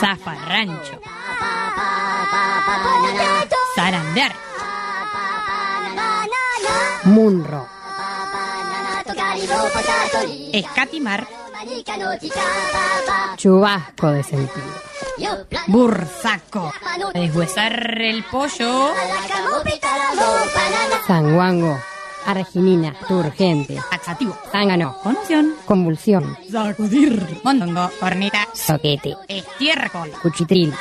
Zafarrancho. Sarandar. Munro. Escatimar. Chubasco de sentido. Burzaco. Deshuesar el pollo. Sanguango. Arginina. Turgente. Taxativo. Zángano. Conmoción. Convulsión. Sacudir. Mondongo. Corneta. Soquete. Estiércol. Cuchitril.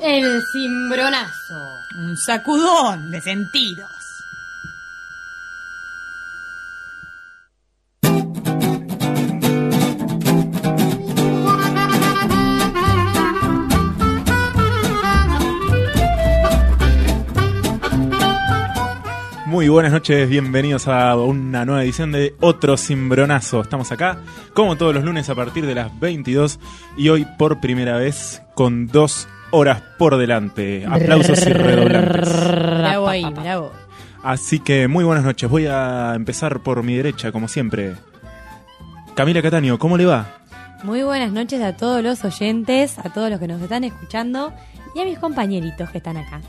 El cimbronazo. Un sacudón de sentidos. Muy buenas noches, bienvenidos a una nueva edición de Otro Cimbronazo. Estamos acá, como todos los lunes, a partir de las 22 y hoy por primera vez con dos horas por delante. Aplausos y redoblantes. Bravo ahí, bravo. Así que muy buenas noches. Voy a empezar por mi derecha, como siempre. Camila Cataño, ¿cómo le va? Muy buenas noches a todos los oyentes, a todos los que nos están escuchando y a mis compañeritos que están acá.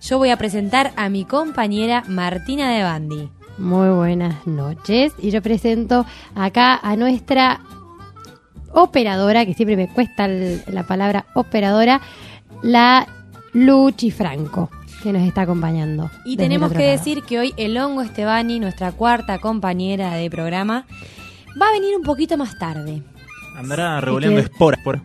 Yo voy a presentar a mi compañera Martina de Bandi. Muy buenas noches. Y yo presento acá a nuestra operadora, que siempre me cuesta el- la palabra operadora, la Luchi Franco, que nos está acompañando. Y tenemos que lado. decir que hoy el Hongo Estebani, nuestra cuarta compañera de programa, va a venir un poquito más tarde. Andará revoleando esporas por...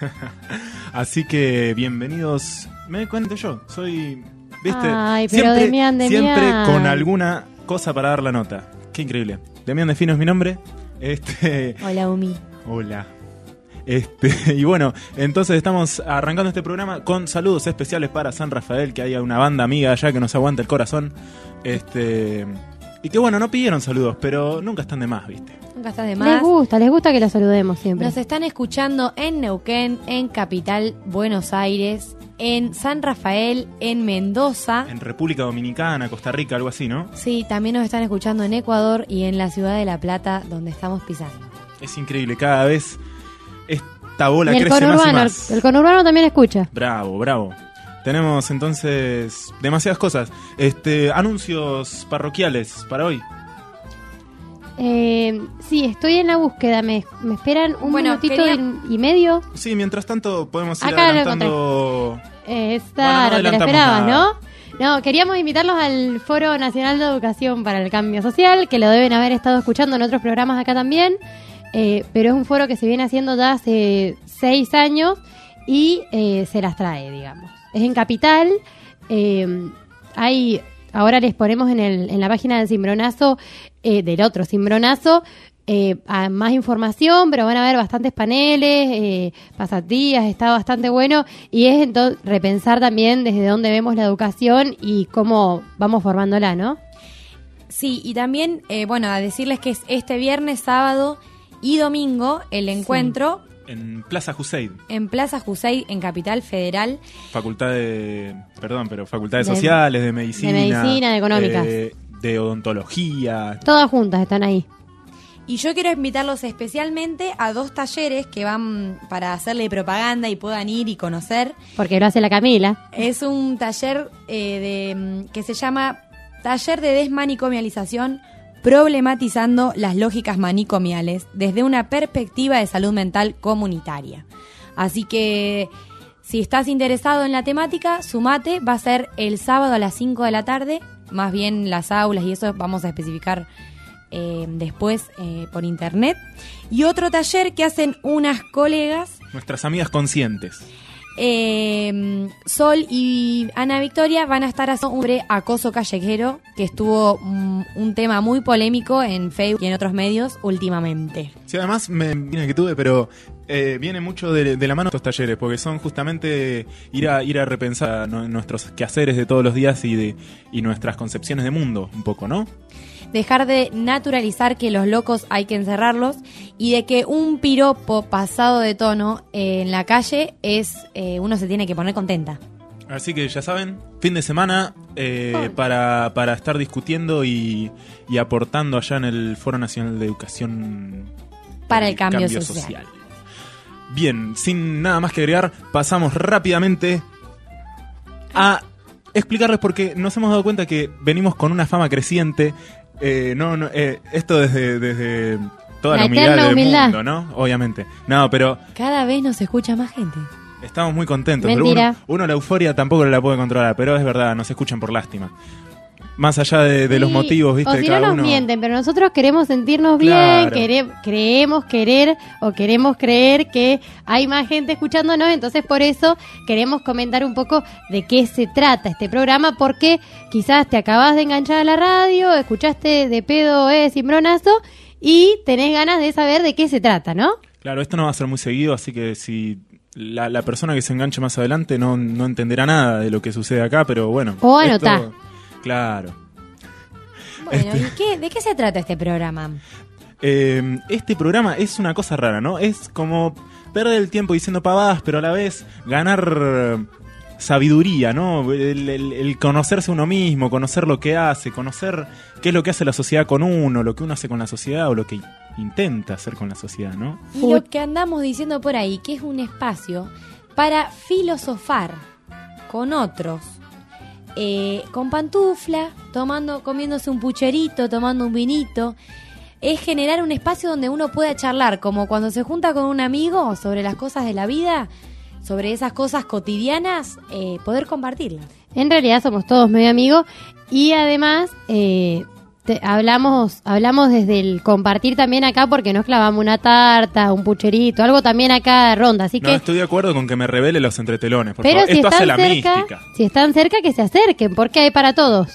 Así que bienvenidos. Me doy cuenta yo, soy... ¿Viste? Ay, pero siempre, Demián. siempre con alguna cosa para dar la nota. Qué increíble. Demián Defino es mi nombre. Este... Hola, Umi. Hola. Este, y bueno, entonces estamos arrancando este programa con saludos especiales para San Rafael, que hay una banda amiga allá que nos aguanta el corazón. Este, y que bueno, no pidieron saludos, pero nunca están de más, ¿viste? Nunca estás de Les más. gusta, les gusta que la saludemos siempre. Nos están escuchando en Neuquén, en Capital Buenos Aires, en San Rafael, en Mendoza. En República Dominicana, Costa Rica, algo así, ¿no? Sí, también nos están escuchando en Ecuador y en la ciudad de La Plata, donde estamos pisando. Es increíble, cada vez esta bola y el crece más y conurbano, el, más. el conurbano también escucha. Bravo, bravo. Tenemos entonces demasiadas cosas. Este, anuncios parroquiales para hoy. Eh, sí, estoy en la búsqueda. Me, me esperan un Bueno, minutito quería- y, medio. Sí, mientras tanto podemos ir Acá lo adelantando. Eh, Bueno, no te esperabas, nada. ¿no? No, queríamos invitarlos al Foro Nacional de Educación para el Cambio Social, que lo deben haber estado escuchando en otros programas acá también. Eh, pero es un foro que se viene haciendo ya hace seis años y eh, se las trae, digamos. Es en Capital. eh, hay, ahora les ponemos en, el, en la página del Cimbronazo, eh, del otro Cimbronazo, eh, a- más información, pero van a haber bastantes paneles, eh, pasatías, está bastante bueno. Y es entonces repensar también desde dónde vemos la educación y cómo vamos formándola, ¿no? Sí, y también, eh, bueno, a decirles que es este viernes, sábado y domingo el encuentro En Plaza Juseid, en Plaza Jusey, en Capital Federal. Facultad de. Perdón, pero Facultades De- Sociales, de Medicina. de Medicina, de Económicas. eh, de Odontología. Todas juntas están ahí. Y yo quiero invitarlos especialmente a dos talleres que van para hacerle propaganda y puedan ir y conocer. Porque lo hace la Camila. Es un taller eh, de, que se llama Taller de Desmanicomialización, problematizando las lógicas manicomiales desde una perspectiva de salud mental comunitaria. Así que si estás interesado en la temática, sumate, va a ser el sábado a las 5 de la tarde, más bien las aulas y eso vamos a especificar eh, después eh, por internet. Y otro taller que hacen unas colegas Nuestras amigas conscientes. Eh, Sol y Ana Victoria van a estar haciendo un acoso callejero, que estuvo mm, un tema muy polémico en Facebook y en otros medios últimamente. Sí, además me viene que tuve, pero eh, viene mucho de, la mano estos talleres, porque son justamente ir a ir a repensar nu- nuestros quehaceres de todos los días y de y nuestras concepciones de mundo, un poco, ¿no? Dejar de naturalizar que los locos hay que encerrarlos y de que un piropo pasado de tono eh, en la calle es eh, uno se tiene que poner contenta. Así que ya saben, fin de semana eh, para, para estar discutiendo y, y aportando allá en el Foro Nacional de Educación Para el cambio social. Bien, sin nada más que agregar, pasamos rápidamente a explicarles porque nos hemos dado cuenta que venimos con una fama creciente. Eh, no, no, eh, esto desde, desde toda la, La humildad del humildad. mundo, ¿no? Obviamente. No, pero Cada vez nos escucha más gente. Estamos muy contentos. Pero uno, uno la euforia tampoco la puede controlar, pero es verdad, nos escuchan por lástima. Más allá de, de los motivos, ¿viste? O si no cada nos uno. mienten, pero nosotros queremos sentirnos bien, quere- creemos querer o queremos creer que hay más gente escuchándonos, entonces por eso queremos comentar un poco de qué se trata este programa, porque quizás te acabas de enganchar a la radio, escuchaste de pedo, eh, cimbronazo, y tenés ganas de saber de qué se trata, ¿no? Claro, esto no va a ser muy seguido, así que si la, la persona que se enganche más adelante no, no entenderá nada de lo que sucede acá, pero bueno. O esto- anotá. Claro. Bueno, Este- ¿y qué, de qué se trata este programa? Eh, este programa es una cosa rara, ¿no? Es como perder el tiempo diciendo pavadas, pero a la vez ganar sabiduría, ¿no? El, el- el conocerse uno mismo, conocer lo que hace, conocer qué es lo que hace la sociedad con uno, lo que uno hace con la sociedad o lo que intenta hacer con la sociedad, ¿no? Y lo que andamos diciendo por ahí, que es un espacio para filosofar con otros. Eh, con pantufla, tomando, comiéndose un pucherito, tomando un vinito. Es generar un espacio donde uno pueda charlar, como cuando se junta con un amigo sobre las cosas de la vida, sobre esas cosas cotidianas, eh, poder compartirlas. En realidad somos todos medio amigos y además eh, te- hablamos hablamos desde el compartir también acá porque nos clavamos una tarta, un pucherito, algo también acá ronda, así No que estoy de acuerdo con que me revele los entretelones, por pero favor. si Esto hace están la cerca, mística. si están cerca que se acerquen, porque hay para todos.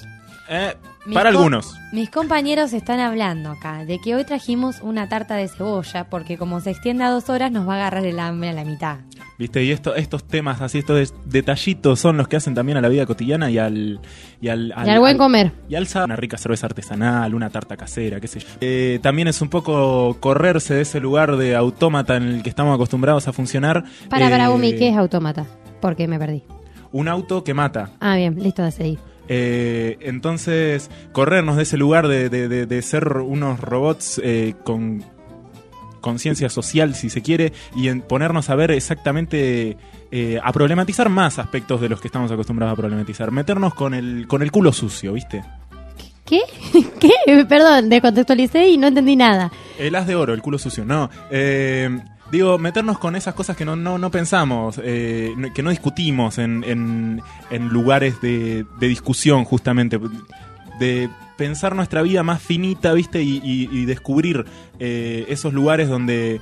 Eh, Mis para algunos. Mis compañeros están hablando acá de que hoy trajimos una tarta de cebolla porque como se extiende a dos horas nos va a agarrar el hambre a la mitad. ¿Viste? Y esto, estos temas así, estos detallitos son los que hacen también a la vida cotidiana y al... Y al, y al buen comer. Y al una rica cerveza artesanal, una tarta casera, qué sé yo. Eh, también es un poco correrse de ese lugar de autómata en el que estamos acostumbrados a funcionar. Para, para, Eh, Umi, ¿qué es autómata? Porque me perdí. Un auto que mata. Ah, bien, listo de seguir. Eh, entonces, corrernos de ese lugar de, de- de- de ser unos robots eh, con conciencia social, si se quiere, y en ponernos a ver exactamente, eh, a problematizar más aspectos de los que estamos acostumbrados a problematizar. Meternos con el, con el culo sucio, ¿viste? ¿Qué? ¿Qué? Perdón, descontextualicé y no entendí nada. El as de oro, el culo sucio, no. Eh, digo, meternos con esas cosas que no, no, no pensamos, eh, que no discutimos en, en, lugares de, de discusión, justamente. De pensar nuestra vida más finita, ¿viste? Y, y- y descubrir eh, esos lugares donde,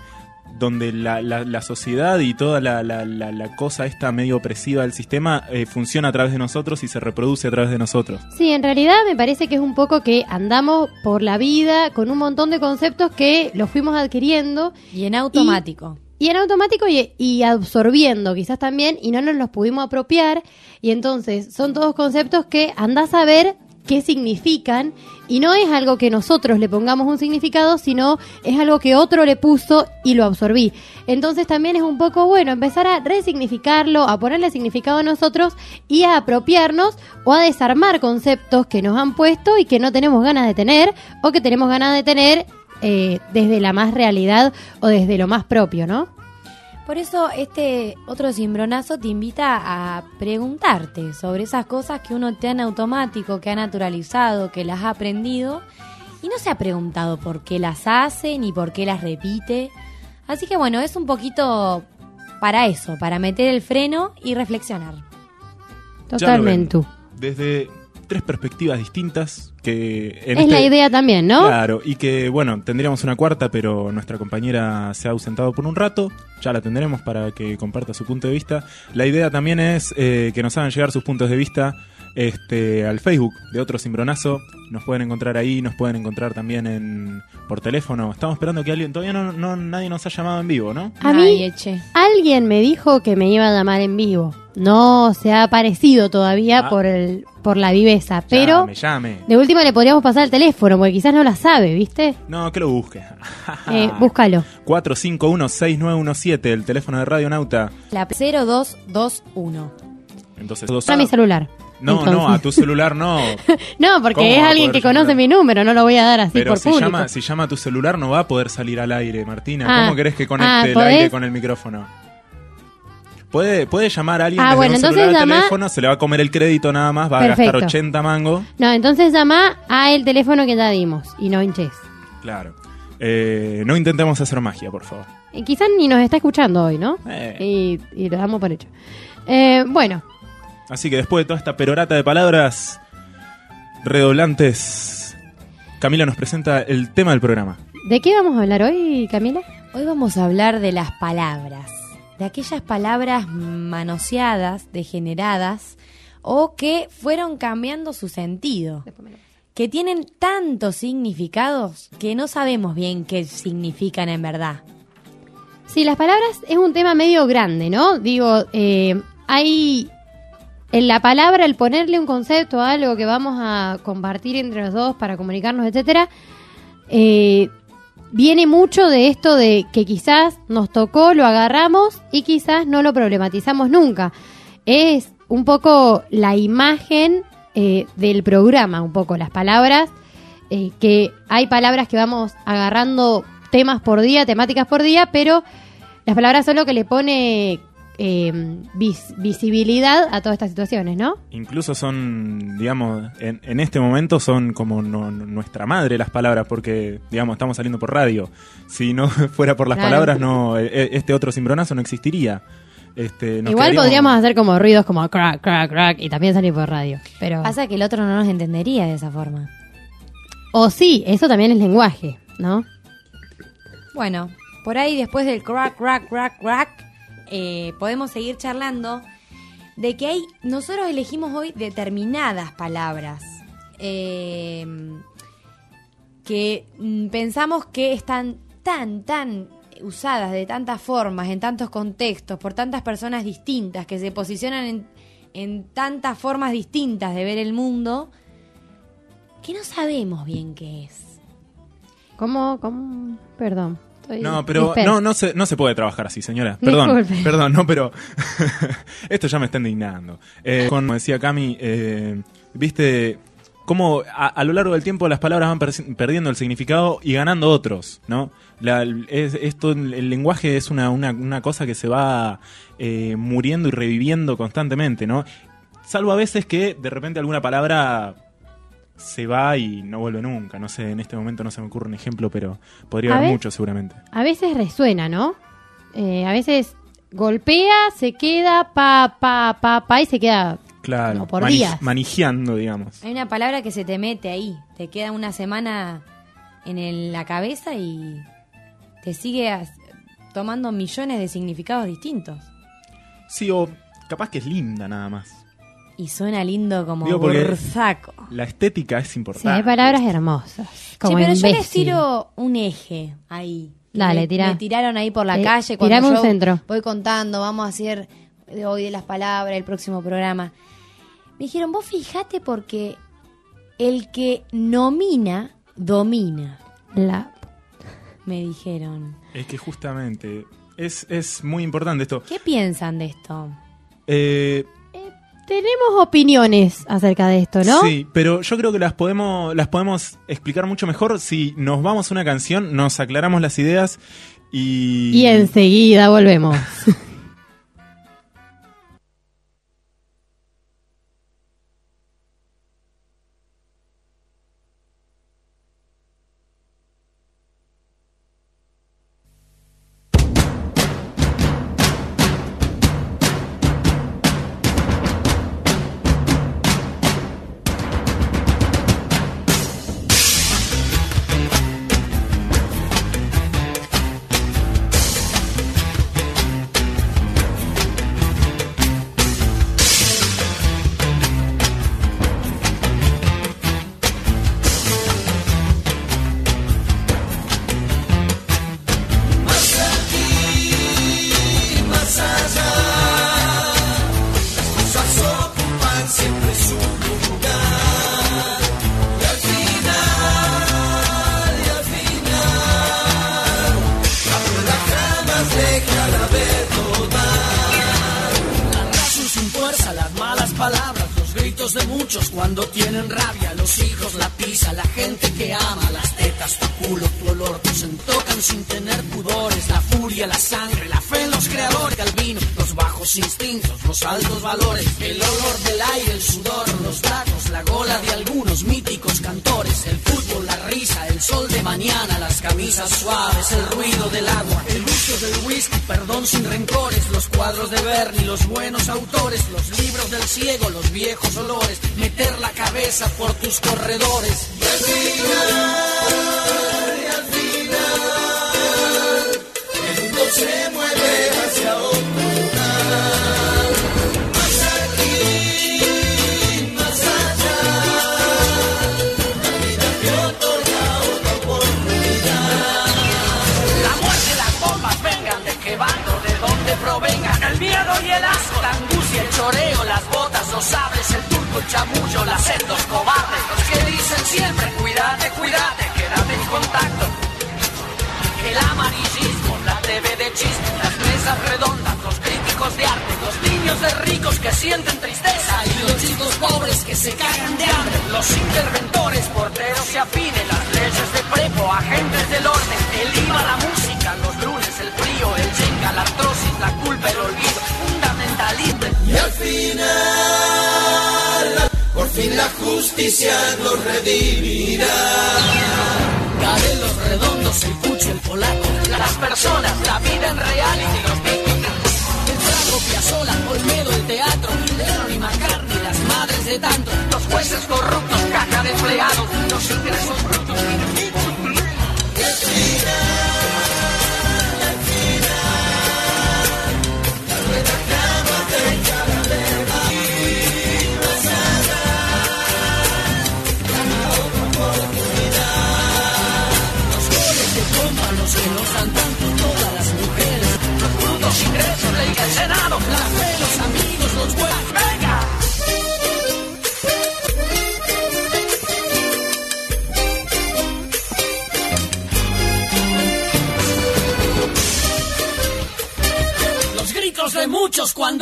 donde la, la- la sociedad y toda la, la- la- la cosa esta medio opresiva del sistema eh, funciona a través de nosotros y se reproduce a través de nosotros. Sí, en realidad me parece que es un poco que andamos por la vida con un montón de conceptos que los fuimos adquiriendo Y en automático. y en automático y, y absorbiendo quizás también y no nos los pudimos apropiar y entonces son todos conceptos que andás a ver qué significan y no es algo que nosotros le pongamos un significado, sino es algo que otro le puso y lo absorbí. Entonces también es un poco bueno empezar a resignificarlo, a ponerle significado a nosotros y a apropiarnos o a desarmar conceptos que nos han puesto y que no tenemos ganas de tener o que tenemos ganas de tener eh, desde la más realidad o desde lo más propio, ¿no? Por eso este otro cimbronazo te invita a preguntarte sobre esas cosas que uno te ha en automático, que ha naturalizado, que las ha aprendido y no se ha preguntado por qué las hace ni por qué las repite. Así que bueno, es un poquito para eso, para meter el freno y reflexionar. Ya lo ven. Totalmente. Desde tres perspectivas distintas que en Es este- la idea también, ¿no? Claro, y que bueno, tendríamos una cuarta, pero nuestra compañera se ha ausentado por un rato. Ya la tendremos para que comparta su punto de vista. La idea también es eh, que nos hagan llegar sus puntos de vista este, al Facebook de otro cimbronazo. Nos pueden encontrar ahí, nos pueden encontrar también en por teléfono. Estamos esperando que alguien, todavía no, no- nadie nos ha llamado en vivo, ¿no? A mí, eche. alguien me dijo que me iba a llamar en vivo. No se ha aparecido todavía Ah. por el por la viveza, pero Llame, llame. de última le podríamos pasar el teléfono, porque quizás no la sabe, ¿viste? No, que lo busque. Eh, búscalo. 451-6917, el teléfono de Radio Nauta. La 0221. Entonces, A mi celular. No, Entonces. no, a tu celular no. No, porque ¿Cómo es alguien que conoce mi número, no lo voy a dar así Pero por si público. llama, si llama a tu celular no va a poder salir al aire, Martina. Ah. ¿Cómo querés que conecte Ah, el aire con el micrófono? Puede, puede llamar a alguien Ah, desde bueno, un entonces celular al llama- teléfono, se le va a comer el crédito nada más, va a gastar 80 mangos. No, entonces llama a el teléfono que ya dimos y no hinches. Claro. Eh, no intentemos hacer magia, por favor. Y quizás ni nos está escuchando hoy, ¿no? Eh. Y, y lo damos por hecho. Eh, bueno, Así que después de toda esta perorata de palabras redoblantes, Camila nos presenta el tema del programa. ¿de qué vamos a hablar hoy, Camila? Hoy vamos a hablar de las palabras, de aquellas palabras manoseadas, degeneradas o que fueron cambiando su sentido, que tienen tantos significados que no sabemos bien qué significan en verdad. Sí, las palabras es un tema medio grande, ¿no? Digo, eh, hay en la palabra el ponerle un concepto a algo que vamos a compartir entre los dos para comunicarnos, etcétera, eh, viene mucho de esto de que quizás nos tocó, lo agarramos y quizás no lo problematizamos nunca. Es un poco la imagen eh, del programa, un poco las palabras, eh, que hay palabras que vamos agarrando temas por día, temáticas por día, pero las palabras son lo que le pone eh, vis- visibilidad a todas estas situaciones, ¿no? Incluso son, digamos, en, en este momento son como no- nuestra madre las palabras, porque, digamos, estamos saliendo por radio. Si no fuera por las Claro. palabras, no e- e- este otro cimbronazo no existiría. Este, Igual quedaríamos- podríamos hacer como ruidos como crack, crack, crack y también salir por radio. Pero Pasa que el otro no nos entendería de esa forma. o sí, eso también es lenguaje, ¿no? Bueno, por ahí después del crack, crack, crack, crack, eh, podemos seguir charlando de que hay, nosotros elegimos hoy determinadas palabras eh, que mm, pensamos que están tan, tan usadas de tantas formas, en tantos contextos, por tantas personas distintas, que se posicionan en, en tantas formas distintas de ver el mundo, que no sabemos bien qué es. ¿Cómo? ¿Cómo? Perdón. Estoy No, pero dispersa. no, no se, no se puede trabajar así, señora. Perdón, Disculpe. perdón, no, pero esto ya me está indignando. Eh, como decía Cami, eh, viste cómo a, a lo largo del tiempo las palabras van per- perdiendo el significado y ganando otros, ¿no? La- es- esto, el lenguaje es una, una, una cosa que se va eh, muriendo y reviviendo constantemente, ¿no? Salvo a veces que de repente alguna palabra se va y no vuelve nunca. No sé, en este momento no se me ocurre un ejemplo, pero podría A haber ver. mucho seguramente. A veces resuena, ¿no? Eh, a veces golpea, se queda pa, pa, pa, pa y se queda Claro, por mani- días. manijeando, digamos. Hay una palabra que se te mete ahí, te queda una semana en el- la cabeza y te sigue as- tomando millones de significados distintos. Sí, o capaz que es linda nada más. Y suena lindo como Digo, bursaco. La estética es Sí, importante. hay palabras hermosas. Como Che, pero yo les tiro un eje ahí. Dale, me, tirá. me tiraron ahí por la Eh, calle cuando tirame un yo centro. voy contando, vamos a hacer de hoy de las palabras, el próximo programa. Me dijeron, vos fijate porque el que nomina, domina, La- me dijeron. Es que justamente es, es muy importante esto. ¿Qué piensan de esto? Eh, Tenemos opiniones acerca de esto, ¿no? Sí, pero yo creo que las podemos, las podemos explicar mucho mejor si nos vamos a una canción, nos aclaramos las ideas y... Y enseguida volvemos.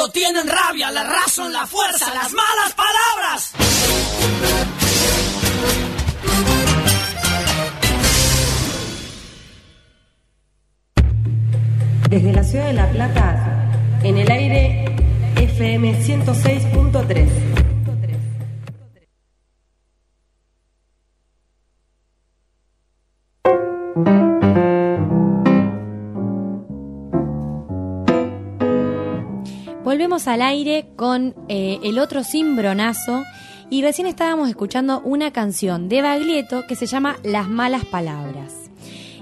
tienen rabia, la razón, la fuerza, las malas palabras. Desde la ciudad de La Plata, en el aire FM 106.3. al aire con eh, el otro cimbronazo y recién estábamos escuchando una canción de Baglietto que se llama Las malas palabras.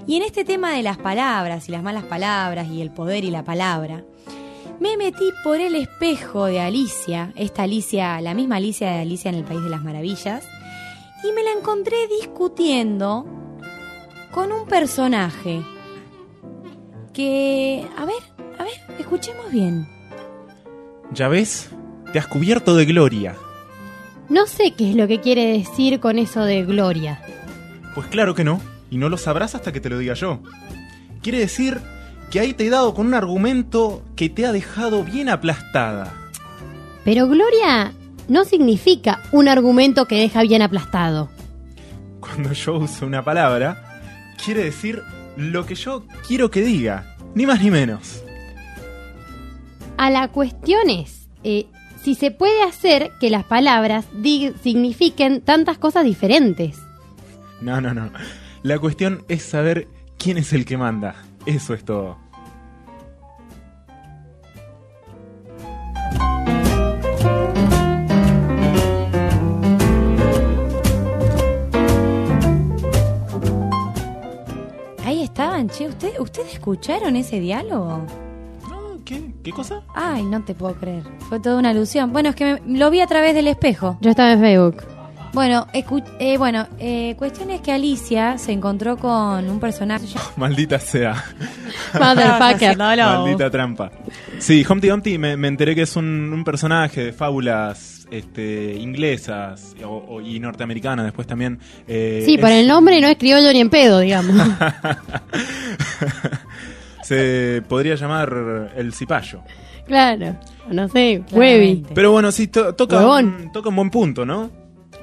Y en este tema de las palabras y las malas palabras y el poder y la palabra, me metí por el espejo de Alicia, esta Alicia, la misma Alicia de Alicia en el País de las Maravillas, y me la encontré discutiendo con un personaje que, a ver, a ver, escuchemos bien. Ya ves, te has cubierto de gloria. No sé qué es lo que quiere decir con eso de gloria. Pues claro que no, y no lo sabrás hasta que te lo diga yo. Quiere decir que ahí te he dado con un argumento que te ha dejado bien aplastada. Pero gloria no significa un argumento que deja bien aplastado. Cuando yo uso una palabra, quiere decir lo que yo quiero que diga, ni más ni menos. A la cuestión es eh, si se puede hacer que las palabras signifiquen tantas cosas diferentes. No, no, no. La cuestión es saber quién es el que manda. Eso es todo. Ahí estaban, che, ¿usted, ¿ustedes escucharon ese diálogo? ¿Qué? ¿Qué cosa? Ay, no te puedo creer. Fue toda una alusión. Bueno, es que me- lo vi a través del espejo. Yo estaba en Facebook. Bueno, eh, bueno, eh, cuestión es que Alicia se encontró con un personaje. Maldita sea. Motherfucker. Maldita trampa. Sí, Humpty Dumpty me, me enteré que es un, un personaje de fábulas este, inglesas o- o- y norteamericanas después también. eh, Sí, por es- el nombre no es criollo ni en pedo, digamos. Se podría llamar el cipayo. claro. no sé, huevi. Pero bueno, sí, to- toca, un, toca un buen punto, ¿no?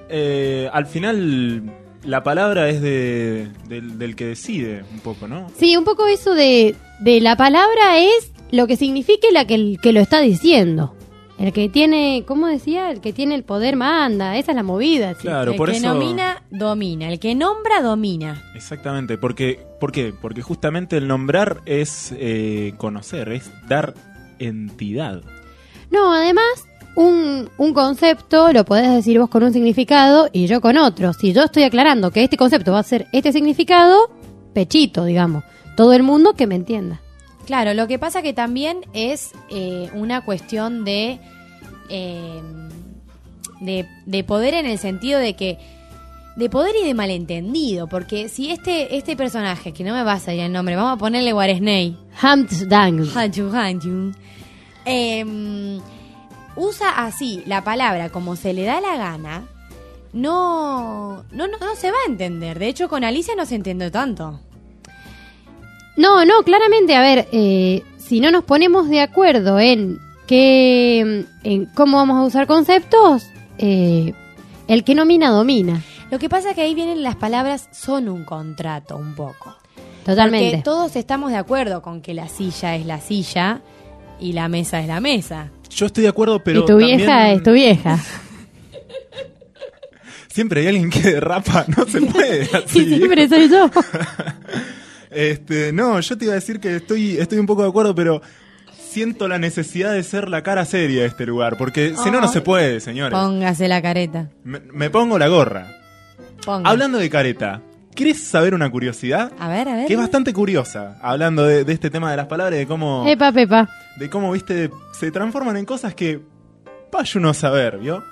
Eh, al final, la palabra es de, del, del que decide un poco, ¿no? Sí, un poco eso de, de la palabra es lo que signifique la que, el que lo está diciendo. El que tiene, ¿cómo decía? El que tiene el poder manda. Esa es la movida. sí. Claro, el por que eso. nomina, domina. El que nombra, domina. Exactamente, porque, ¿por qué? Porque justamente el nombrar es eh, conocer, es dar entidad. No, además, un, un concepto lo podés decir vos con un significado y yo con otro. Si yo estoy aclarando que este concepto va a ser este significado, pechito, digamos. Todo el mundo que me entienda. Claro, lo que pasa que también es eh, una cuestión de, eh, de de poder en el sentido de que de poder y de malentendido, porque si este este personaje que no me va a salir el nombre, vamos a ponerle Guaresney, Hamtdang. Hanchu, em, usa así la palabra como se le da la gana, no, no, no, no se va a entender. De hecho, con Alicia no se entendió tanto. No, no, claramente, a ver, eh, si no nos ponemos de acuerdo en qué, en cómo vamos a usar conceptos, eh, el que nomina domina. Lo que pasa es que ahí vienen las palabras son un contrato un poco. Totalmente. Porque todos estamos de acuerdo con que la silla es la silla y la mesa es la mesa. Yo estoy de acuerdo, pero y tu vieja es tu vieja. siempre hay alguien que derrapa, no se puede así. y siempre soy yo. Este, no, yo te iba a decir que estoy, estoy un poco de acuerdo, pero siento la necesidad de ser la cara seria de este lugar, porque si no, no se puede, señores. Póngase la careta. Me, me pongo la gorra. Ponga. Hablando de careta, ¿querés saber una curiosidad? A ver, a ver. Que es bastante curiosa, hablando de, de este tema de las palabras de cómo, Epa, Pepa. de cómo, viste, se transforman en cosas que vaya uno a saber, ¿vio?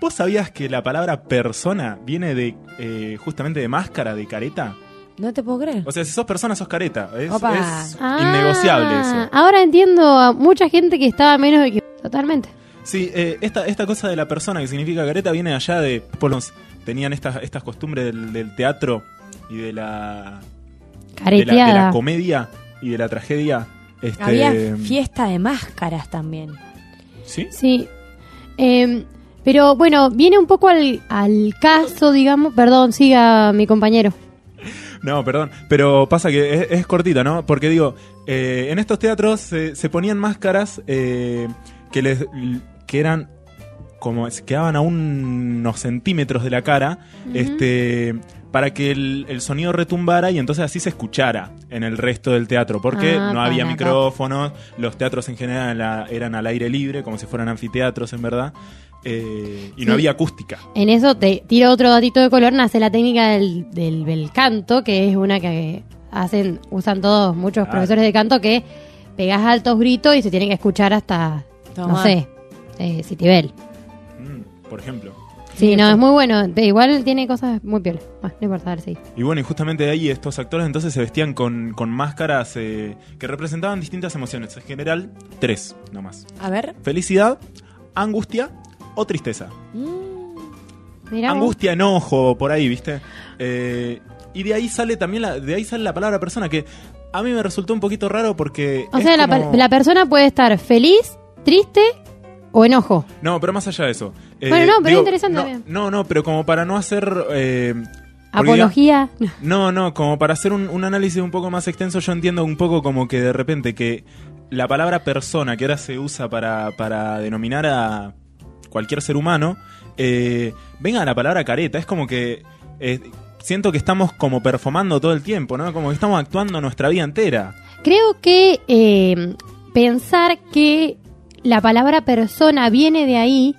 ¿Vos sabías que la palabra persona viene de eh, justamente de máscara, de careta? No te puedo creer. O sea, si sos persona, sos careta. Es, Opa. es Ah, innegociable eso. Ahora entiendo a mucha gente que estaba menos de que... Totalmente. Sí, eh, esta, esta cosa de la persona que significa careta viene de allá de... Pueblos tenían estas, estas costumbres del, del teatro y de la, de la, de la comedia y de la tragedia. Este, Había fiesta de máscaras también. ¿Sí? Sí. Eh, pero bueno, viene un poco al, al caso, digamos. Perdón, siga mi compañero. No, perdón, pero pasa que es, es cortita, ¿no? Porque digo, eh, en estos teatros se, se ponían máscaras eh, que les que eran como se quedaban a unos centímetros de la cara, este para que el, el sonido retumbara y entonces así se escuchara en el resto del teatro, porque Ah, no había micrófonos, los teatros en general eran al aire libre, como si fueran anfiteatros en verdad, eh, y Sí. no había acústica. En eso te tiro otro datito de color, nace la técnica del, del bel canto, que es una que hacen, usan todos muchos Ah. profesores de canto que pegás altos gritos y se tienen que escuchar hasta, no sé, eh, Citibel. Mm, por ejemplo. Sí, no, es muy bueno. De- igual tiene cosas muy piolas. Bueno, no importa, a ver, sí. Y bueno, y justamente de ahí estos actores entonces se vestían con, con máscaras eh, que representaban distintas emociones. En general, tres nomás. A ver. Felicidad, angustia o tristeza. Vos. angustia, enojo, por ahí, ¿viste? Eh, y de ahí sale también la, de ahí sale la palabra persona, que a mí me resultó un poquito raro porque... O es sea, la, como- per- la persona puede estar feliz, triste o enojo. No, pero más allá de eso. Eh, Bueno, no, pero interesante No, también. no, no, pero como para no hacer... eh, Apología. No, no, como para hacer un, un análisis un poco más extenso, yo entiendo un poco como que de repente que la palabra persona, que ahora se usa para, para denominar a cualquier ser humano, eh, venga a la palabra careta. Es como que eh, siento que estamos como performando todo el tiempo, ¿no? Como que estamos actuando nuestra vida entera. Creo que eh, pensar que la palabra persona viene de ahí,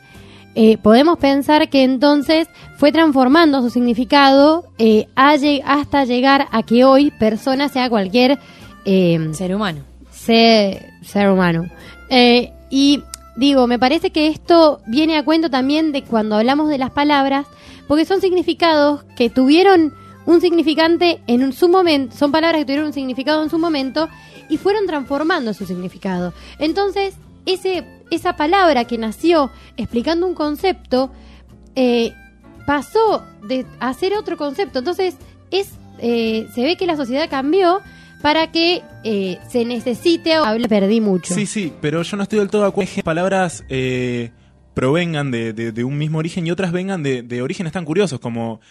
eh, podemos pensar que entonces fue transformando su significado eh, hasta llegar a que hoy persona sea cualquier eh, Ser humano. ser, ser humano. Eh, y digo, me parece que esto viene a cuento también de cuando hablamos de las palabras, porque son significados que tuvieron un significante en un- su momento, son palabras que tuvieron un significado en su momento y fueron transformando su significado. Entonces, ese, esa palabra que nació explicando un concepto, eh, pasó de a ser otro concepto. Entonces, es, eh, se ve que la sociedad cambió, para que eh, se necesite o hable, perdí mucho. Sí, sí, pero yo no estoy del todo de acuerdo palabras eh, provengan de, de- un mismo origen y otras vengan de, de orígenes tan curiosos como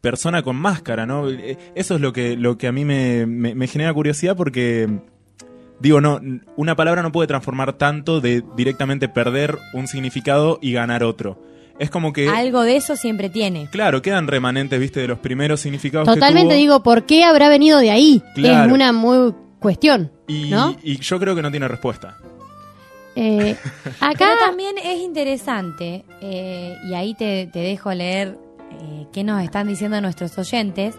persona con máscara, ¿no? Eh, Eso es lo que, lo que a mí me- me genera curiosidad porque, digo, no, una palabra no puede transformar tanto de directamente perder un significado y ganar otro. Es como que, Algo de eso siempre tiene. claro, quedan remanentes, viste, de los primeros significados que Totalmente tuvo. digo, ¿por qué habrá venido de ahí? Claro. Es una muy cuestión, y, ¿no? y yo creo que no tiene respuesta. Eh, acá Pero también es interesante, eh, y ahí te, te dejo leer eh, qué nos están diciendo nuestros oyentes,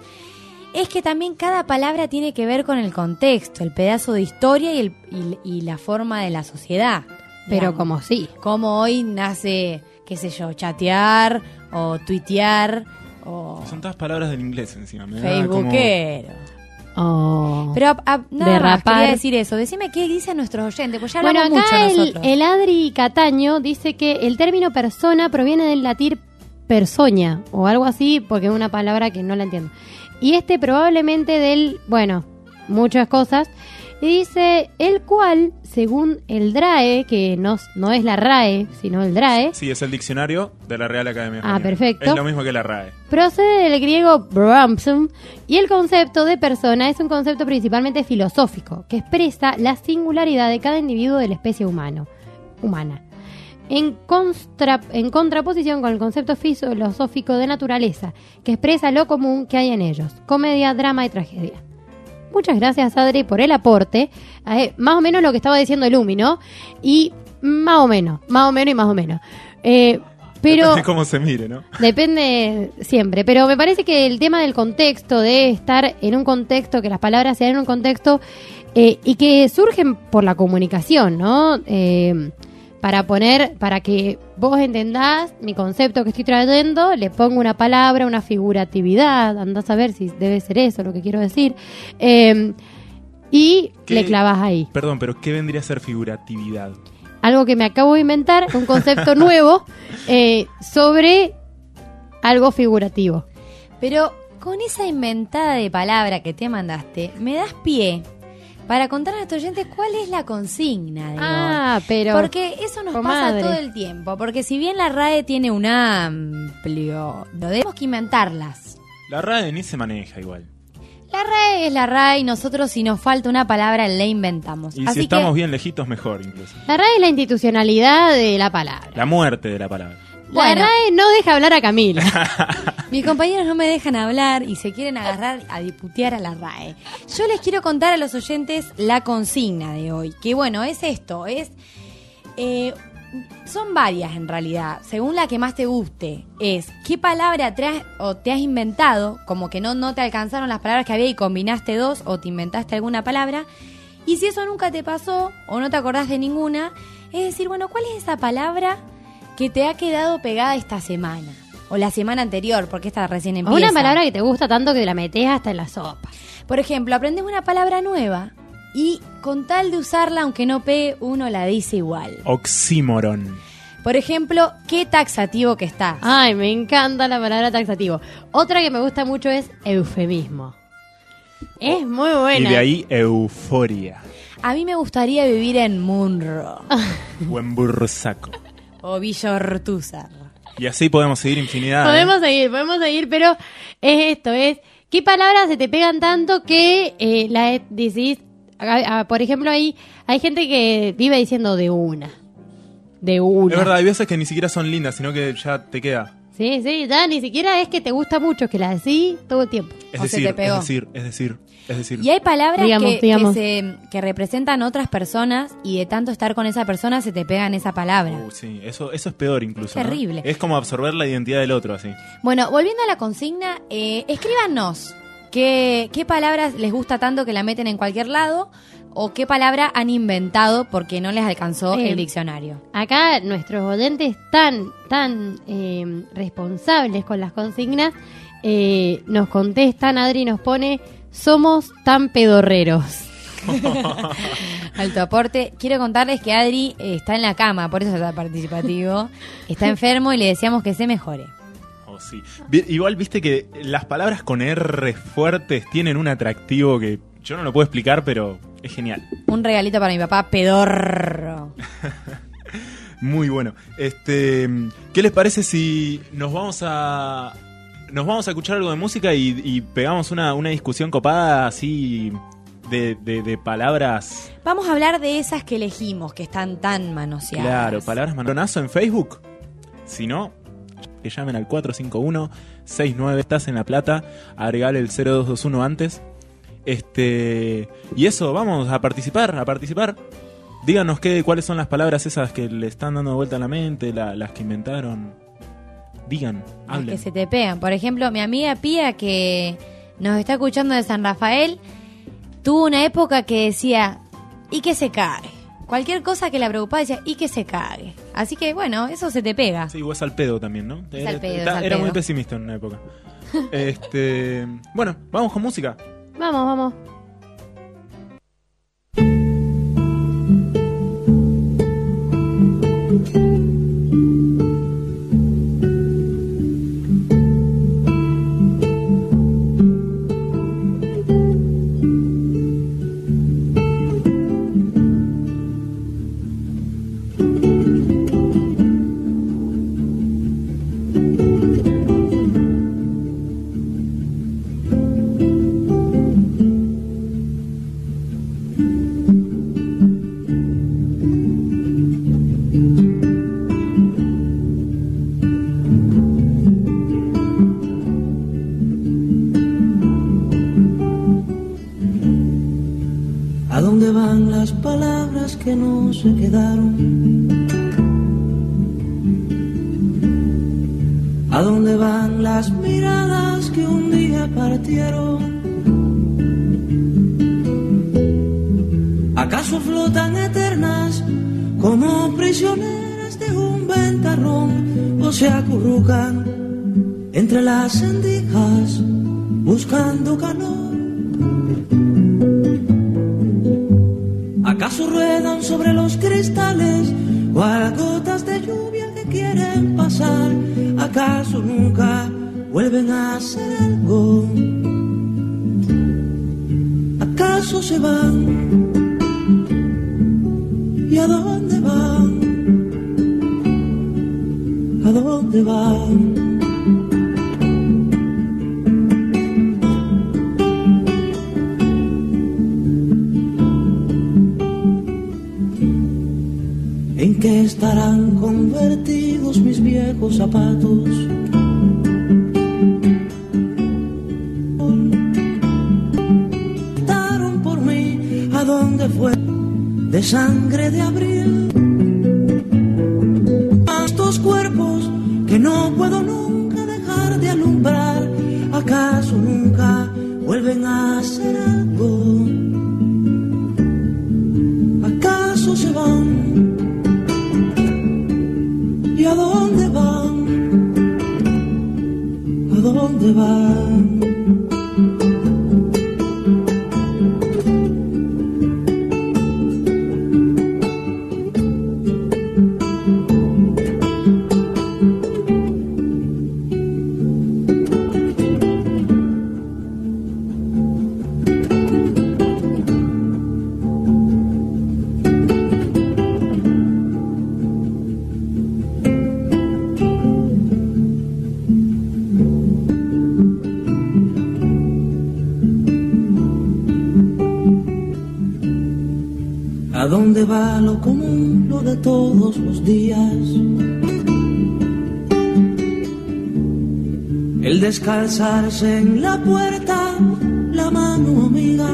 es que también cada palabra tiene que ver con el contexto, el pedazo de historia y, el, y, y la forma de la sociedad. pero digamos. como sí. Como hoy nace, qué sé yo, chatear o tuitear o Son todas palabras del inglés encima. Me da como- facebookero. Oh. Pero a- a- nada más quería decir eso. Decime qué dicen nuestros oyentes, pues ya Bueno, hablamos acá mucho el, nosotros. el Adri Cataño dice que el término persona proviene del latín personia o algo así, porque es una palabra que no la entiendo. Y este probablemente del, bueno, muchas cosas. Y dice, el cual, según el DRAE, que no, no es la RAE, sino el DRAE, Sí, es el diccionario de la Real Academia Ah, perfecto. Es lo mismo que la RAE. procede del griego Bramsum y el concepto de persona es un concepto principalmente filosófico que expresa la singularidad de cada individuo de la especie humano, humana. En, constra- en contraposición con el concepto filosófico de naturaleza, que expresa lo común que hay en ellos, comedia, drama y tragedia. Muchas gracias, Adri, por el aporte. Eh, más o menos lo que estaba diciendo Lumi, ¿no? Y más o menos, más o menos y más o menos. Eh, pero... Depende de cómo se mire, ¿no? Depende siempre, pero me parece que el tema del contexto, de estar en un contexto, que las palabras sean en un contexto eh, y que surgen por la comunicación, ¿no? Eh, para poner, para que vos entendás mi concepto que estoy trayendo, le pongo una palabra, una figuratividad, andás a ver si debe ser eso lo que quiero decir, eh, y ¿Qué? le clavas ahí. Perdón, pero ¿qué vendría a ser figuratividad? algo que me acabo de inventar, un concepto nuevo eh, sobre algo figurativo. Pero con esa inventada de palabra que te mandaste, me das pie para contar a nuestros oyentes cuál es la consigna de hoy. Ah, pero Porque eso nos comadre. pasa todo el tiempo. Porque si bien la RAE tiene un amplio... Lo tenemos que inventarlas. La RAE ni se maneja igual. La RAE es la RAE y nosotros si nos falta una palabra la inventamos. Y Así si estamos que bien lejitos, mejor incluso. la RAE es la institucionalidad de la palabra. La muerte de la palabra. La Bueno. RAE no deja hablar a Camila. mis compañeros no me dejan hablar y se quieren agarrar a diputear a la RAE. Yo les quiero contar a los oyentes la consigna de hoy. Que bueno, es esto, es... eh, son varias en realidad, según la que más te guste. Es qué palabra te has, o te has inventado, como que no, no te alcanzaron las palabras que había y combinaste dos o te inventaste alguna palabra. Y si eso nunca te pasó o no te acordás de ninguna, es decir, bueno, ¿cuál es esa palabra que te ha quedado pegada esta semana? O la semana anterior, porque esta recién O empieza. una palabra que te gusta tanto que la metes hasta en la sopa. Por ejemplo, aprendes una palabra nueva y con tal de usarla, aunque no pegue, uno la dice igual. Oxímoron. Por ejemplo, qué taxativo que estás. Ay, me encanta la palabra taxativo. Otra que me gusta mucho es eufemismo. Es muy buena. Y de ahí euforia. A mí me gustaría vivir en Munro o en Bursaco. O Villa Ortúzar. Y así podemos seguir infinidad. ¿eh? Podemos seguir, podemos seguir, pero es esto, es qué palabras se te pegan tanto que eh, la decís, a- a- por ejemplo, ahí hay gente que vive diciendo de una, de una. Es verdad, hay veces que ni siquiera son lindas, sino que ya te queda. Sí, sí, ya ni siquiera es que te gusta mucho, que la decís todo el tiempo. Es O se decir, te pegó. es decir, es decir, es decir. Y hay palabras Digamos, que, que se, que representan otras personas y de tanto estar con esa persona se te pegan esa palabra. Uh, sí, eso, eso es peor incluso. Terrible. Es como absorber la identidad del otro, así. Bueno, volviendo a la consigna, eh, escríbanos qué, qué palabras les gusta tanto que la meten en cualquier lado o qué palabra han inventado porque no les alcanzó Eh, el diccionario. Acá nuestros oyentes tan, tan eh, responsables con las consignas eh, nos contestan, Adri nos pone, somos tan pedorreros. Alto aporte. Quiero contarles que Adri eh, está en la cama, por eso está participativo. Está enfermo y le deseamos que se mejore. Oh, sí. Igual viste que las palabras con R fuertes tienen un atractivo que Yo no lo puedo explicar, pero es genial. Un regalito para mi papá, pedorro. Muy bueno. Este, ¿qué les parece si nos vamos a nos vamos a escuchar algo de música y, y pegamos una, una discusión copada así de, de- de palabras? Vamos a hablar de esas que elegimos, que están tan manoseadas. Claro, palabras manonazo en Facebook. Si no, que llamen al 451-69, estás en La Plata, agregale el 0221 antes. Este, y eso, vamos a participar, a participar. Díganos qué, cuáles son las palabras esas que le están dando vuelta a la mente, la- las que inventaron. Digan, Las hablen. que se te pegan. Por ejemplo, mi amiga Pía, que nos está escuchando de San Rafael, tuvo una época que decía, y que se cague. Cualquier cosa que la preocupaba decía, y que se cague. Así que bueno, eso se te pega. Sí, es al pedo también, ¿no? Es al pedo, Está- es al era pedo. muy pesimista en una época. este, bueno, vamos con música. Vamos, vamos. ¿A que no se quedaron? ¿A dónde van las miradas que un día partieron? ¿Acaso flotan eternas como prisioneras de un ventarrón o se acurrucan entre las sendijas buscando calor? ¿Acaso nunca vuelven a hacer algo? ¿Acaso se van? ¿Y a dónde van? ¿A dónde van? Lo común, lo de todos los días? El descalzarse en la puerta, la mano amiga.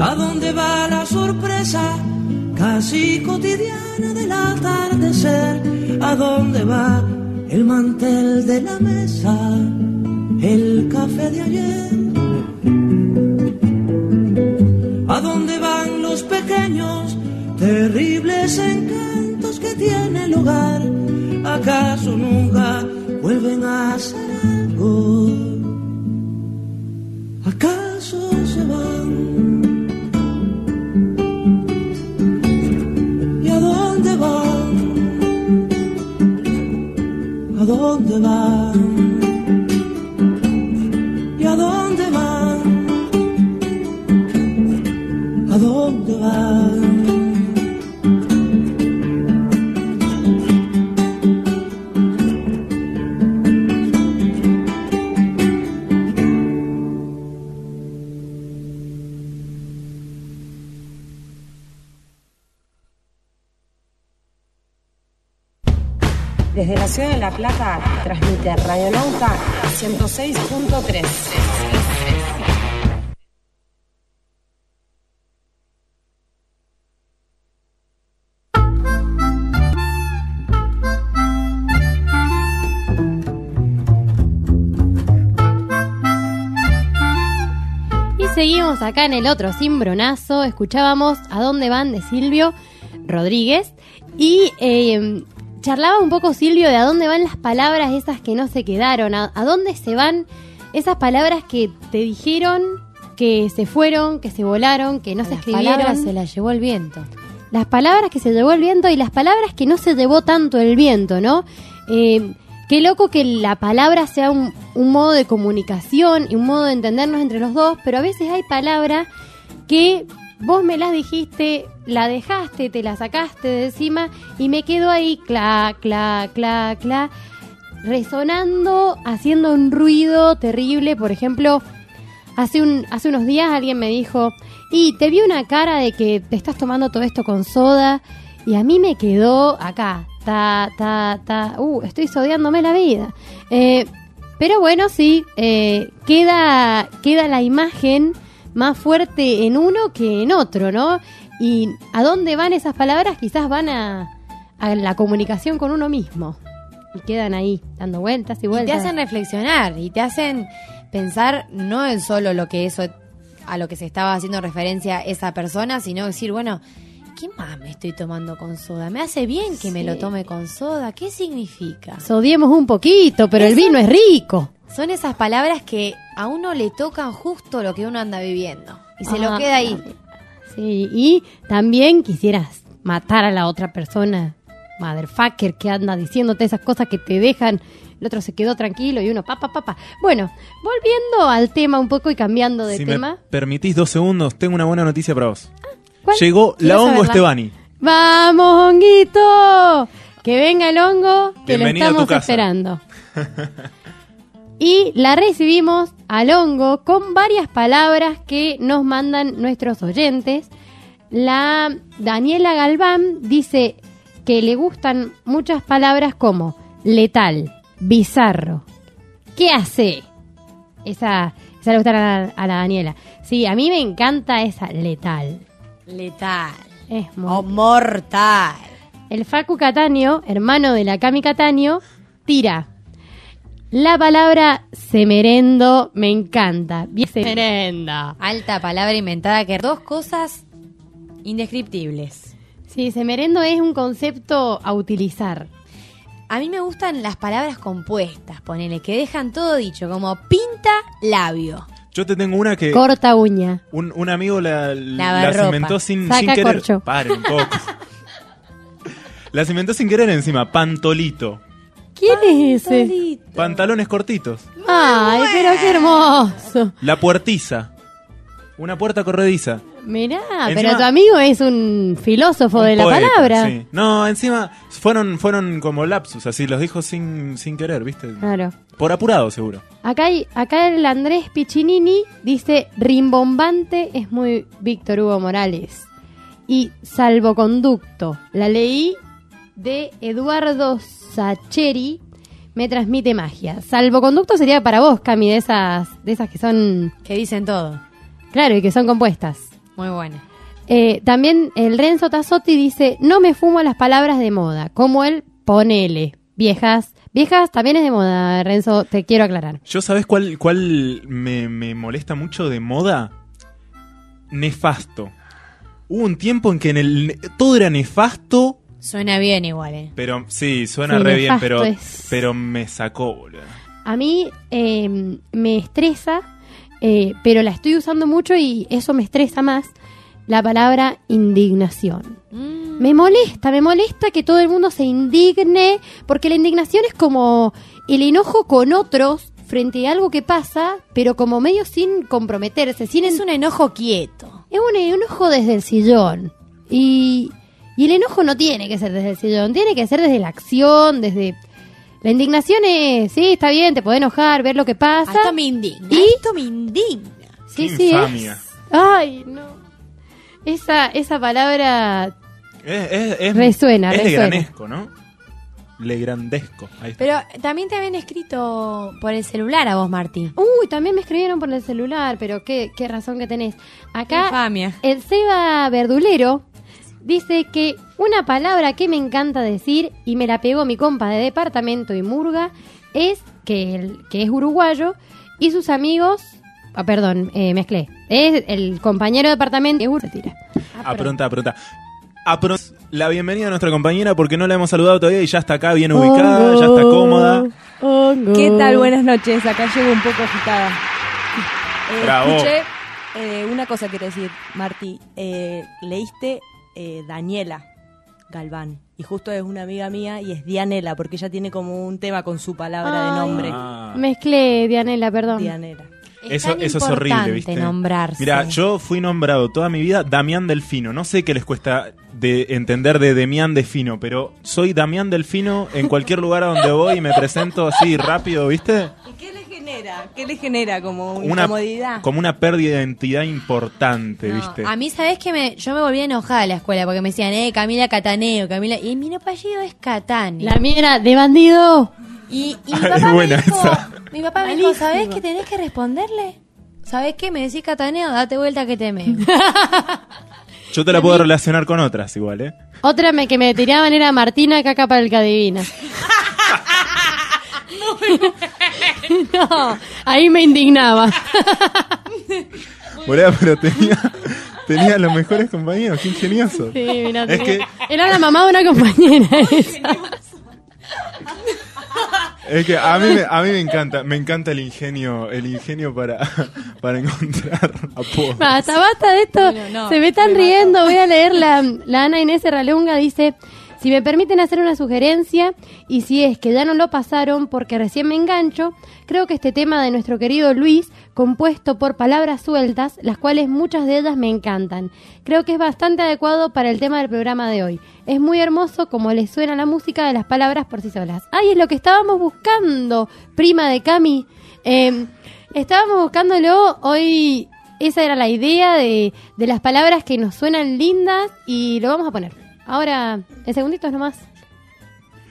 ¿A dónde va la sorpresa casi cotidiana del atardecer? ¿A dónde va el mantel de la mesa, el café de ayer? Terribles encantos que tiene el hogar? ¿Acaso nunca vuelven a hacer algo? ¿Acaso se van? ¿Y a dónde van? ¿A dónde van? ¿Y a dónde van? Plata transmite Radio Nauta 106.3. Y seguimos acá en el otro cimbronazo. Escuchábamos A dónde van de Silvio Rodríguez. Y eh, charlaba un poco Silvio de a dónde van las palabras esas que no se quedaron. A, a dónde se van esas palabras que te dijeron que se fueron, que se volaron, que no se Las escribieron. palabras se las llevó el viento. las palabras que se llevó el viento y las palabras que no se llevó tanto el viento, ¿no? Eh, qué loco que la palabra sea un, un modo de comunicación y un modo de entendernos entre los dos, pero a veces hay palabras que vos me las dijiste, la dejaste, te la sacaste de encima y me quedo ahí, cla, cla, cla, cla, resonando, haciendo un ruido terrible. Por ejemplo, Hace, un, hace unos días alguien me dijo, y te vi una cara de que te estás tomando todo esto con soda, y a mí me quedó acá, ta, ta, ta, uh, estoy sodeándome la vida. Eh, pero bueno, sí, eh, queda, queda la imagen más fuerte en uno que en otro, ¿no? Y a dónde van esas palabras quizás van a, a la comunicación con uno mismo. Y quedan ahí, dando vueltas y Y te vueltas. hacen reflexionar y te hacen pensar no en solo lo que eso a lo que se estaba haciendo referencia esa persona, sino decir, bueno, ¿qué más me estoy tomando con soda? ¿Me hace bien que me lo tome con soda? ¿Qué significa? Sodiemos un poquito, pero el vino es rico. Son esas palabras que a uno le tocan justo lo que uno anda viviendo y se Ah, lo queda ahí. Sí, y también quisieras matar a la otra persona, motherfucker, que anda diciéndote esas cosas que te dejan. El otro se quedó tranquilo y uno, papá, papá. Bueno, volviendo al tema un poco y cambiando de si tema. me permitís dos segundos, tengo una buena noticia para vos. ¿Cuál? Llegó la hongo. Estebani. ¡Vamos, honguito! Que venga el hongo, que Bienvenido a lo tu estamos casa. esperando. y la recibimos al hongo con varias palabras que nos mandan nuestros oyentes. La Daniela Galván dice que le gustan muchas palabras como letal, bizarro, ¿qué hace? Esa, esa le gusta a la, a la Daniela. Sí, a mí me encanta esa letal. Letal. Es muy O mortal. el Facu Cataño, hermano de la Cami Cataño, tira. La palabra semerendo me encanta. Bien semerenda. Alta palabra inventada que dos cosas indescriptibles. Sí, semerendo es un concepto a utilizar. A mí me gustan las palabras compuestas, ponele, que dejan todo dicho, como pinta labio. Yo te tengo una que Corta uña. un, un amigo la, la inventó sin, Saca sin querer. corcho. Paren un poco. Las inventó sin querer encima. Pantolito. ¿Quién es ese? Pantalones cortitos. Ay, pero qué hermoso. La puertiza. Una puerta corrediza. Mirá, Encima- pero tu amigo es un filósofo de la poeta, palabra. sí. No, encima fueron, fueron como lapsus, así los dijo sin, sin querer, ¿viste? Claro. Por apurado, seguro. Acá, hay, acá el Andrés Piccinini dice rimbombante es muy Víctor Hugo Morales. Y salvoconducto, la leí de Eduardo Sacheri, me transmite magia. Salvoconducto sería para vos, Cami, de esas, de esas que son, Que dicen todo. claro, y que son compuestas. Muy buena. Eh, también el Renzo Tazotti dice, no me fumo las palabras de moda, como el ponele. Viejas, viejas también es de moda, Renzo, te quiero aclarar. ¿Yo sabes cuál, cuál me, me molesta mucho de moda? Nefasto. Hubo un tiempo en que en el todo era nefasto, Suena bien igual, ¿eh? pero sí, suena Sí, re bien, pero, es- pero me sacó, boludo. A mí eh, me estresa, eh, pero la estoy usando mucho y eso me estresa más, la palabra indignación. Mm. Me molesta, me molesta que todo el mundo se indigne, porque la indignación es como el enojo con otros frente a algo que pasa, pero como medio sin comprometerse, sin Es un enojo quieto. es un enojo desde el sillón. Y, y el enojo no tiene que ser desde el sillón, tiene que ser desde la acción, desde... La indignación es, sí, está bien, te puede enojar, ver lo que pasa. Esto me indigna. ¿Y? Esto me indigna. Sí, Qué sí, es- infamia. Ay, no. Esa, esa palabra Es, es- es- Resuena, es de resuena. ¿no? Legrandesco. Ahí está. Pero también te habían escrito por el celular a vos, Martí. Uy, también me escribieron por el celular, pero qué, qué razón que tenés. Acá, Infamia. el Seba Verdulero dice que una palabra que me encanta decir y me la pegó mi compa de departamento y murga es que, el, que es uruguayo y sus amigos. Ah, perdón, eh, mezclé. Es el compañero de departamento. Es ur- tira. Apronta, apronta. Apron- la bienvenida a nuestra compañera porque no la hemos saludado todavía y ya está acá bien ubicada, ya está cómoda. ¿Qué tal? Buenas noches. Acá llego un poco agitada. Eh, Bravo. Escuché eh, una cosa quiero decir, Marti. Eh, leíste eh, Daniela Galván. Y justo es una amiga mía y es Dianela, porque ella tiene como un tema con su palabra de nombre. Ah. Mezclé, Dianela, perdón. Dianela. Es Eso, tan eso es horrible, ¿viste? nombrarse. Mira, yo fui nombrado toda mi vida Damián Delfino. No sé qué les cuesta de entender de Demián Delfino, pero soy Damián Delfino en cualquier lugar a donde voy y me presento así rápido, ¿viste? ¿Y qué le genera? ¿Qué le genera como Una, incomodidad? como una pérdida de identidad importante, No, ¿viste? a mí, ¿sabés que me, Yo me volví enojada a la escuela porque me decían, eh, Camila Cataneo, Camila. Y mi apellido es Catani. La mía era de bandido. Y, y mi papá es me buena dijo, esa. mi papá me dijo, ¿sabés que tenés que responderle? ¿Sabés qué? Me decís Cataneo, date vuelta que te meo. Yo te la puedo relacionar con otras igual, ¿eh? Otra me, que me tiraban era Martina Caca para el que adivina. no, ahí me indignaba. Boluda, pero tenía, tenía los mejores compañeros, qué ingenioso. Sí, mirá, Es tenía- que- Era la mamá de una compañera esa. Es que a mí, me, a mí me encanta, me encanta el ingenio, el ingenio para, para encontrar apodos. Basta, basta de esto. No, no, Se me están riendo. Voy a leer la, la Ana Inés Herralunga. Dice: Si me permiten hacer una sugerencia, y si es que ya no lo pasaron porque recién me engancho, creo que este tema de nuestro querido Luis, compuesto por palabras sueltas, las cuales muchas de ellas me encantan, creo que es bastante adecuado para el tema del programa de hoy. Es muy hermoso como le suena la música de las palabras por sí solas. ¡Ay, es lo que estábamos buscando, prima de Cami! Eh, estábamos buscándolo hoy. Esa era la idea de, de las palabras que nos suenan lindas y lo vamos a poner. Ahora, en segunditos nomás.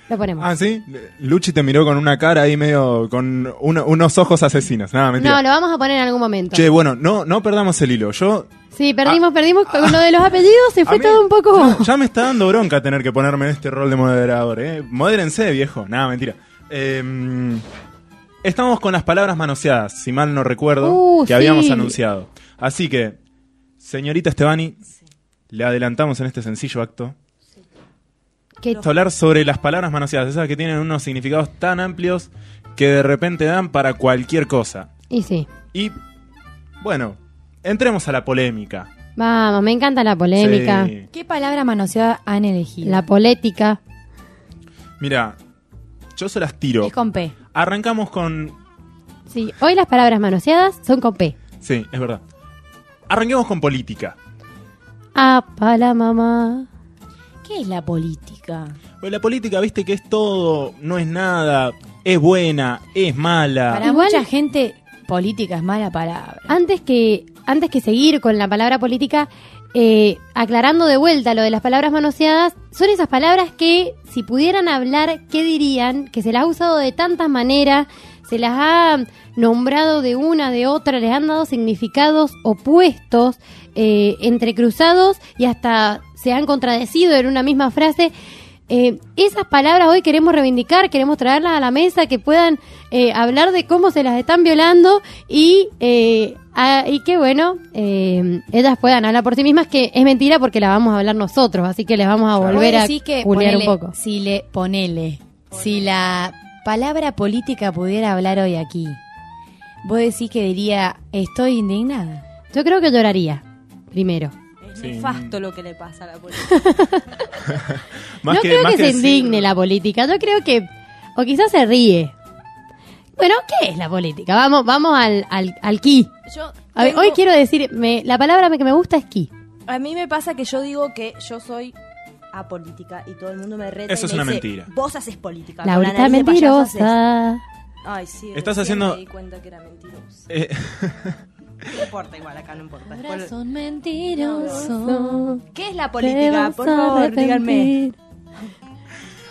Lo ponemos. Ah, sí. Luchi te miró con una cara ahí medio, con uno- unos ojos asesinos. Nada, mentira. no, lo vamos a poner en algún momento. Che, bueno, no, no perdamos el hilo. Yo Sí, perdimos, perdimos. Con lo de los apellidos se fue mí todo un poco. Ya, ya me está dando bronca tener que ponerme en este rol de moderador, ¿eh? Modérense, viejo. Nada, mentira. Eh, estamos con las palabras manoseadas, si mal no recuerdo, Uh, que habíamos anunciado. Así que, señorita Estebani, le adelantamos en este sencillo acto. A hablar sobre las palabras manoseadas, esas que tienen unos significados tan amplios que de repente dan para cualquier cosa. Y sí. Y, bueno, entremos a la polémica. Vamos, me encanta la polémica. Sí. ¿Qué palabra manoseada han elegido? La polética. Mira, yo se las tiro. Es con P. Arrancamos con. Sí, hoy las palabras manoseadas son con P. Sí, es verdad. Arranquemos con política. Apa la mamá. ¿Qué es la política? Pues la política, viste que es todo, no es nada, es buena, es mala. Para Igual- mucha gente, política es mala palabra. Antes que, antes que seguir con la palabra política, eh, aclarando de vuelta lo de las palabras manoseadas, son esas palabras que, si pudieran hablar, ¿qué dirían? Que se las ha usado de tantas maneras, se las ha nombrado de una, de otra, les han dado significados opuestos, eh, entrecruzados y hasta se han contradecido en una misma frase. Eh, esas palabras hoy queremos reivindicar, queremos traerlas a la mesa, que puedan eh, hablar de cómo se las están violando y, eh, a- y que bueno, eh, ellas puedan hablar por sí mismas, que es mentira porque la vamos a hablar nosotros, así que les vamos a volver a que un poco. Si le, ponele, si la palabra política pudiera hablar hoy aquí, vos decís que diría, estoy indignada. Yo creo que lloraría, primero. Es Sí. nefasto lo que le pasa a la política. Más no creo más que, se decir- indigne la política, yo creo que, o quizás se ríe. Bueno, ¿qué es la política? Vamos, vamos al, al, al ki. Yo A ver, tengo- hoy quiero decir, me- la palabra que me gusta es ki. A mí me pasa que yo digo que yo soy apolítica y todo el mundo me reta Eso y es me una dice, mentira. Vos haces política. la payaso haces". mentirosa. Ay, sí. Estás haciendo- Me di cuenta que era mentirosa. Eh, No importa igual, acá no importa. Después- Corazón mentiroso. ¿Qué es la política? Por favor, díganme.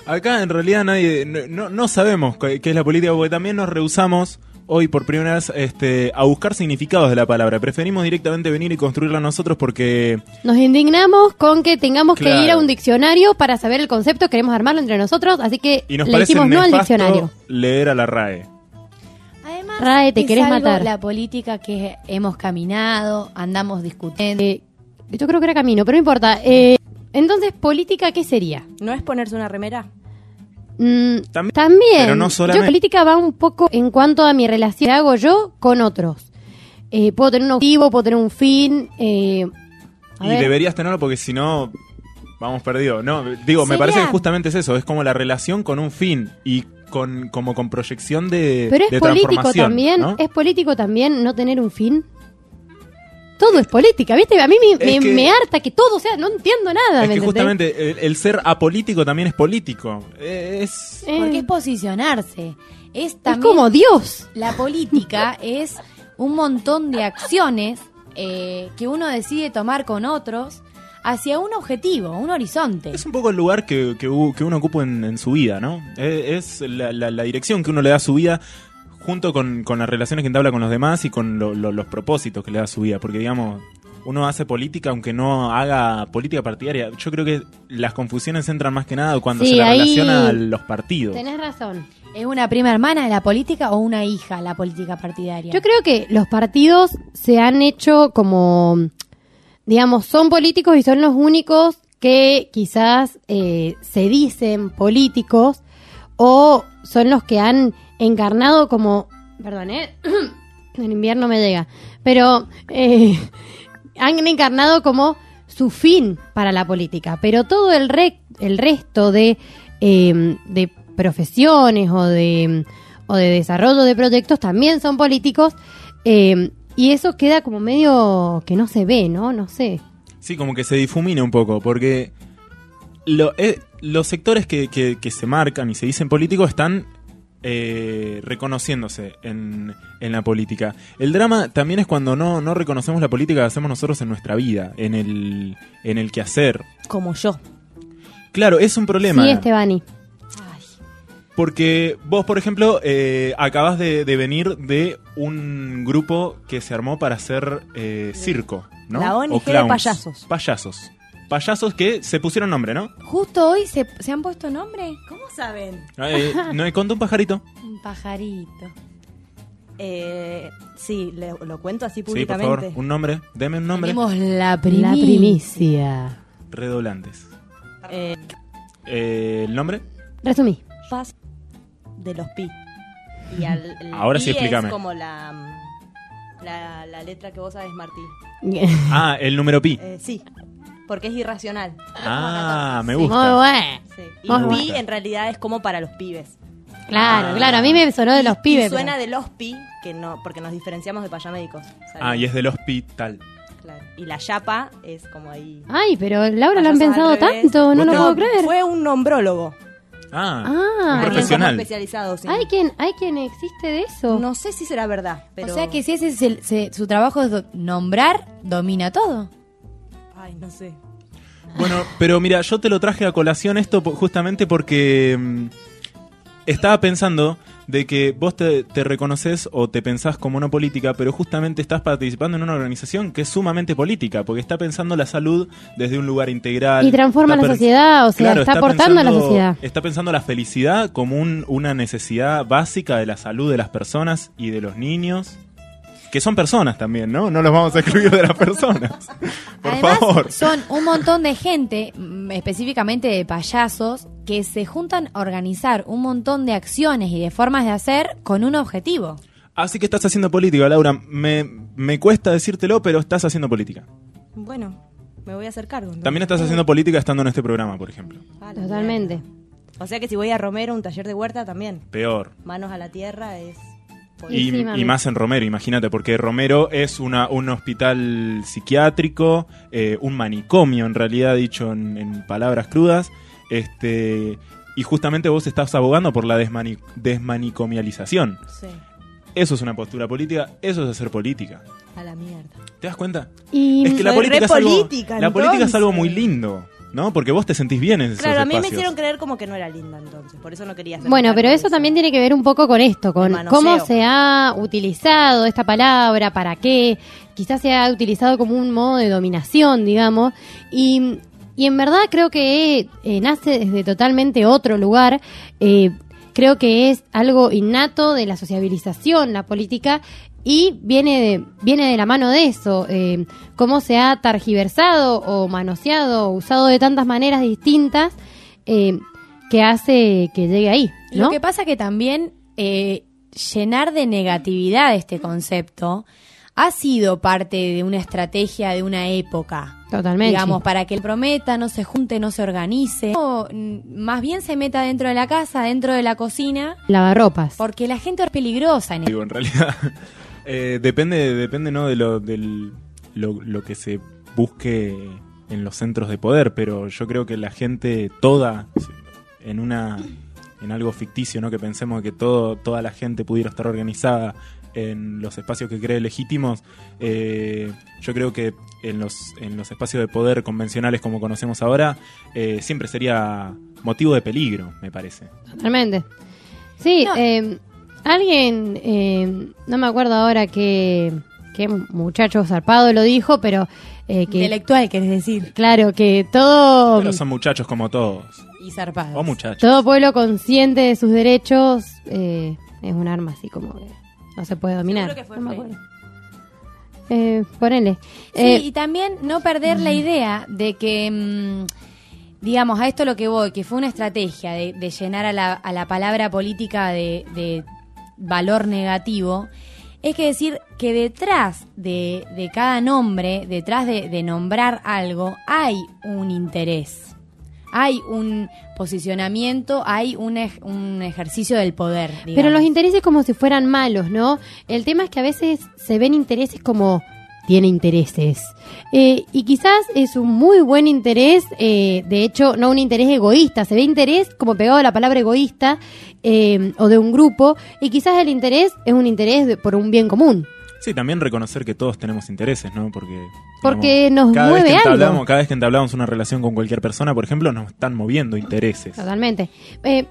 Acá en realidad nadie, no, no- no sabemos qué es la política porque también nos rehusamos hoy por primera vez este, a buscar significados de la palabra. Preferimos directamente venir y construirla nosotros porque Nos indignamos con que tengamos que ir a un diccionario para saber el concepto, queremos armarlo entre nosotros, así que y nos le dijimos no al diccionario. leer a la RAE. Además, Rae, te es querés algo matar. la política que hemos caminado, andamos discutiendo. Eh, yo creo que era camino, pero no importa. Eh, entonces, ¿política qué sería? ¿No es ponerse una remera? Mm, También, no Yo política va un poco en cuanto a mi relación que hago yo con otros. Eh, puedo tener un objetivo, puedo tener un fin. eh, Y ver. deberías tenerlo porque si no, vamos perdidos. No, digo, me parece que justamente es eso, es como la relación con un fin y con como con proyección de, Pero es de político también, ¿no? es político también no tener un fin. Todo es política, ¿viste? A mí me, Es me- que- me harta que todo, o sea, no entiendo nada. Es ¿me que entendés? justamente el, el ser apolítico también es político. Es Eh, Porque es posicionarse. Es es también como Dios. La política es un montón de acciones eh, que uno decide tomar con otros hacia un objetivo, un horizonte. Es un poco el lugar que, que, que uno ocupa en, en su vida, ¿no? Eh, Es la, la- la dirección que uno le da a su vida junto con, con las relaciones que entabla con los demás y con lo- lo- los propósitos que le da a su vida. Porque, digamos, uno hace política aunque no haga política partidaria. Yo creo que las confusiones entran más que nada cuando Sí, se la relaciona a los partidos. Tenés razón. ¿Es una prima hermana de la política o una hija la política partidaria? Yo creo que los partidos se han hecho como, digamos, son políticos y son los únicos que quizás eh, se dicen políticos o son los que han encarnado como, perdón, ¿eh? en invierno me llega, pero eh, han encarnado como su fin para la política, pero todo el, re- el resto de, eh, de profesiones o de, o de desarrollo de proyectos también son políticos eh, y eso queda como medio que no se ve, ¿no? No sé. Sí, como que se difumina un poco, porque lo- eh, los sectores que, que- que se marcan y se dicen políticos están eh, reconociéndose en, en la política. El drama también es cuando no, no reconocemos la política que hacemos nosotros en nuestra vida, en el, en el quehacer. Como yo. Claro, es un problema. Sí, Estebani. Porque vos, por ejemplo, eh, acabas de, de venir de un grupo que se armó para hacer eh, circo, ¿no? La ONG O de clowns. payasos. Payasos. Payasos que se pusieron nombre, ¿no? Justo hoy se, se han puesto nombre. ¿Cómo saben? Eh, no me contó un pajarito. Un pajarito. Eh, sí, le- lo cuento así Sí, por públicamente. favor, un nombre. Deme un nombre. Tenemos la La primicia. primicia. Redoblantes. Eh, Eh, ¿El nombre? Resumí. paz de los pi. Y al, el Ahora sí, explícame. Es como la, la, la letra que vos sabes, Martí. Ah, el número pi. Eh, sí, porque es irracional. Ah, me Sí. Muy gusta. bueno. Sí. Y Muy pi bueno. en realidad es como para los pibes. Claro, Ah. claro. A mí me sonó de los Y pibes. suena pero- de los pi, que no, porque nos diferenciamos de payamédicos. ¿sabes? Ah, y es del hospital. Claro. Y la chapa es como ahí. Ay, pero Laura lo han pensado revés. tanto, no lo puedo creer. Fue un nombrólogo. Ah, Ah. un profesional. especializado, sí. ¿Hay quien, hay quien existe de eso? No sé si será verdad, pero... O sea que si ese es el- se- su trabajo es do- nombrar, domina todo. Ay, no sé. Bueno, pero mira, yo te lo traje a colación esto justamente porque mm, estaba pensando de que vos te, te reconoces o te pensás como una política, pero justamente estás participando en una organización que es sumamente política, porque está pensando la salud desde un lugar integral. Y transforma la sociedad, o sea, Claro, está aportando a la sociedad. Está pensando la felicidad como un- una necesidad básica de la salud de las personas y de los niños. Que son personas también, ¿no? No los vamos a excluir de las personas. Por Además, favor. son un montón de gente, mm, específicamente de payasos, que se juntan a organizar un montón de acciones y de formas de hacer con un objetivo. Así que estás haciendo política, Laura. Me, me cuesta decírtelo, pero estás haciendo política. Bueno, me voy a hacer cargo. entonces. También estás haciendo política estando en este programa, por ejemplo. Ah, Totalmente. O sea que si voy a Romero, un taller de huerta también. Peor. Manos a la tierra es... Y, más en Romero, imagínate, porque Romero es una, un hospital psiquiátrico, eh, un manicomio en realidad, dicho en, en palabras crudas, este y justamente vos estás abogando por la desmani- desmanicomialización. Sí, Eso es una postura política, eso es hacer política. a la mierda. ¿Te das cuenta? Y Es que la política, es algo, política, la política es algo muy lindo. ¿No? Porque vos te sentís bien en esos Claro, a mí me espacios. hicieron creer como que no era linda entonces, por eso no quería hacer Bueno, pero eso también tiene que ver un poco con esto, con manoseo. cómo se ha utilizado esta palabra, para qué, quizás se ha utilizado como un modo de dominación, digamos, y, y en verdad creo que eh, nace desde totalmente otro lugar, eh, creo que es algo innato de la sociabilización, la política, y viene de, viene de la mano de eso, eh, cómo se ha targiversado o manoseado o usado de tantas maneras distintas eh, que hace que llegue ahí, ¿no? Lo que pasa que también eh, llenar de negatividad este concepto ha sido parte de una estrategia de una época. Totalmente. Digamos, para que él prometa, no se junte, no se organice. O, mm, más bien se meta dentro de la casa, dentro de la cocina, Lavarropas. porque la gente es peligrosa en Digo, en realidad eh, depende, depende ¿no? de lo, del, lo, lo que se busque en los centros de poder, pero yo creo que la gente toda, en una en algo ficticio, ¿no? que pensemos que todo, toda la gente pudiera estar organizada en los espacios que cree legítimos, eh, yo creo que en los, en los espacios de poder convencionales como conocemos ahora, eh, siempre sería motivo de peligro, me parece. Totalmente. Sí, No. eh, alguien, eh, no me acuerdo ahora qué, qué muchacho zarpado lo dijo, pero eh, que, intelectual, querés decir, claro, que todo, Pero son muchachos como todos, y zarpados. o muchachos. todo pueblo consciente de sus derechos eh, es un arma así como que no se puede dominar. Que fue No me Freire. acuerdo. Eh, ponele. Sí, Eh, y también no perder la idea de que, mm, digamos, a esto lo que voy, que fue una estrategia de, de llenar a la, a la palabra política de, de valor negativo, es que decir que detrás de, de cada nombre, detrás de, de nombrar algo, hay un interés. Hay un posicionamiento, hay un, ej- un ejercicio del poder. Pero los intereses como si fueran malos, ¿no? El tema es que a veces se ven intereses como tiene intereses. Eh, y quizás es un muy buen interés, eh, de hecho, no un interés egoísta, se ve interés como pegado a la palabra egoísta eh, o de un grupo, y quizás el interés es un interés de- por un bien común. Sí, también reconocer que todos tenemos intereses, ¿no? Porque, Porque nos cada vez mueve que algo. Cada vez que entablamos una relación con cualquier persona, por ejemplo, nos están moviendo intereses. Totalmente. Eh,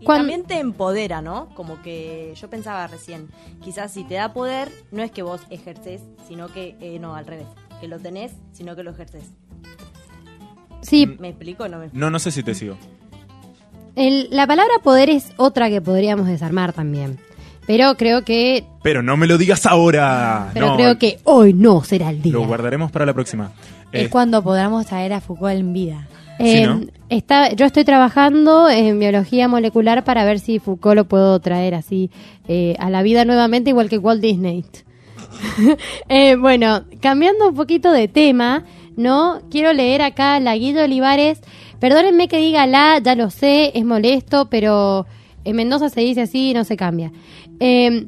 Y también te empodera, ¿no? Como que yo pensaba recién, quizás si te da poder, no es que vos ejerces, sino que, eh, no, al revés, que lo tenés, sino que lo ejerces. sí. ¿Me explico o no me explico? No, no sé si te sigo. el- la palabra poder es otra que podríamos desarmar también. Pero creo que, Pero no me lo digas ahora. pero No, creo que hoy no será el día. Lo guardaremos para la próxima. Es Eh, cuando podamos traer a Foucault en vida. Eh, Sí, ¿no? está, yo estoy trabajando en biología molecular para ver si Foucault lo puedo traer así eh, a la vida nuevamente, igual que Walt Disney. Eh, bueno, cambiando un poquito de tema, ¿no? Quiero leer acá la Guido Olivares. Perdónenme que diga la, ya lo sé, es molesto, pero en Mendoza se dice así y no se cambia. Eh,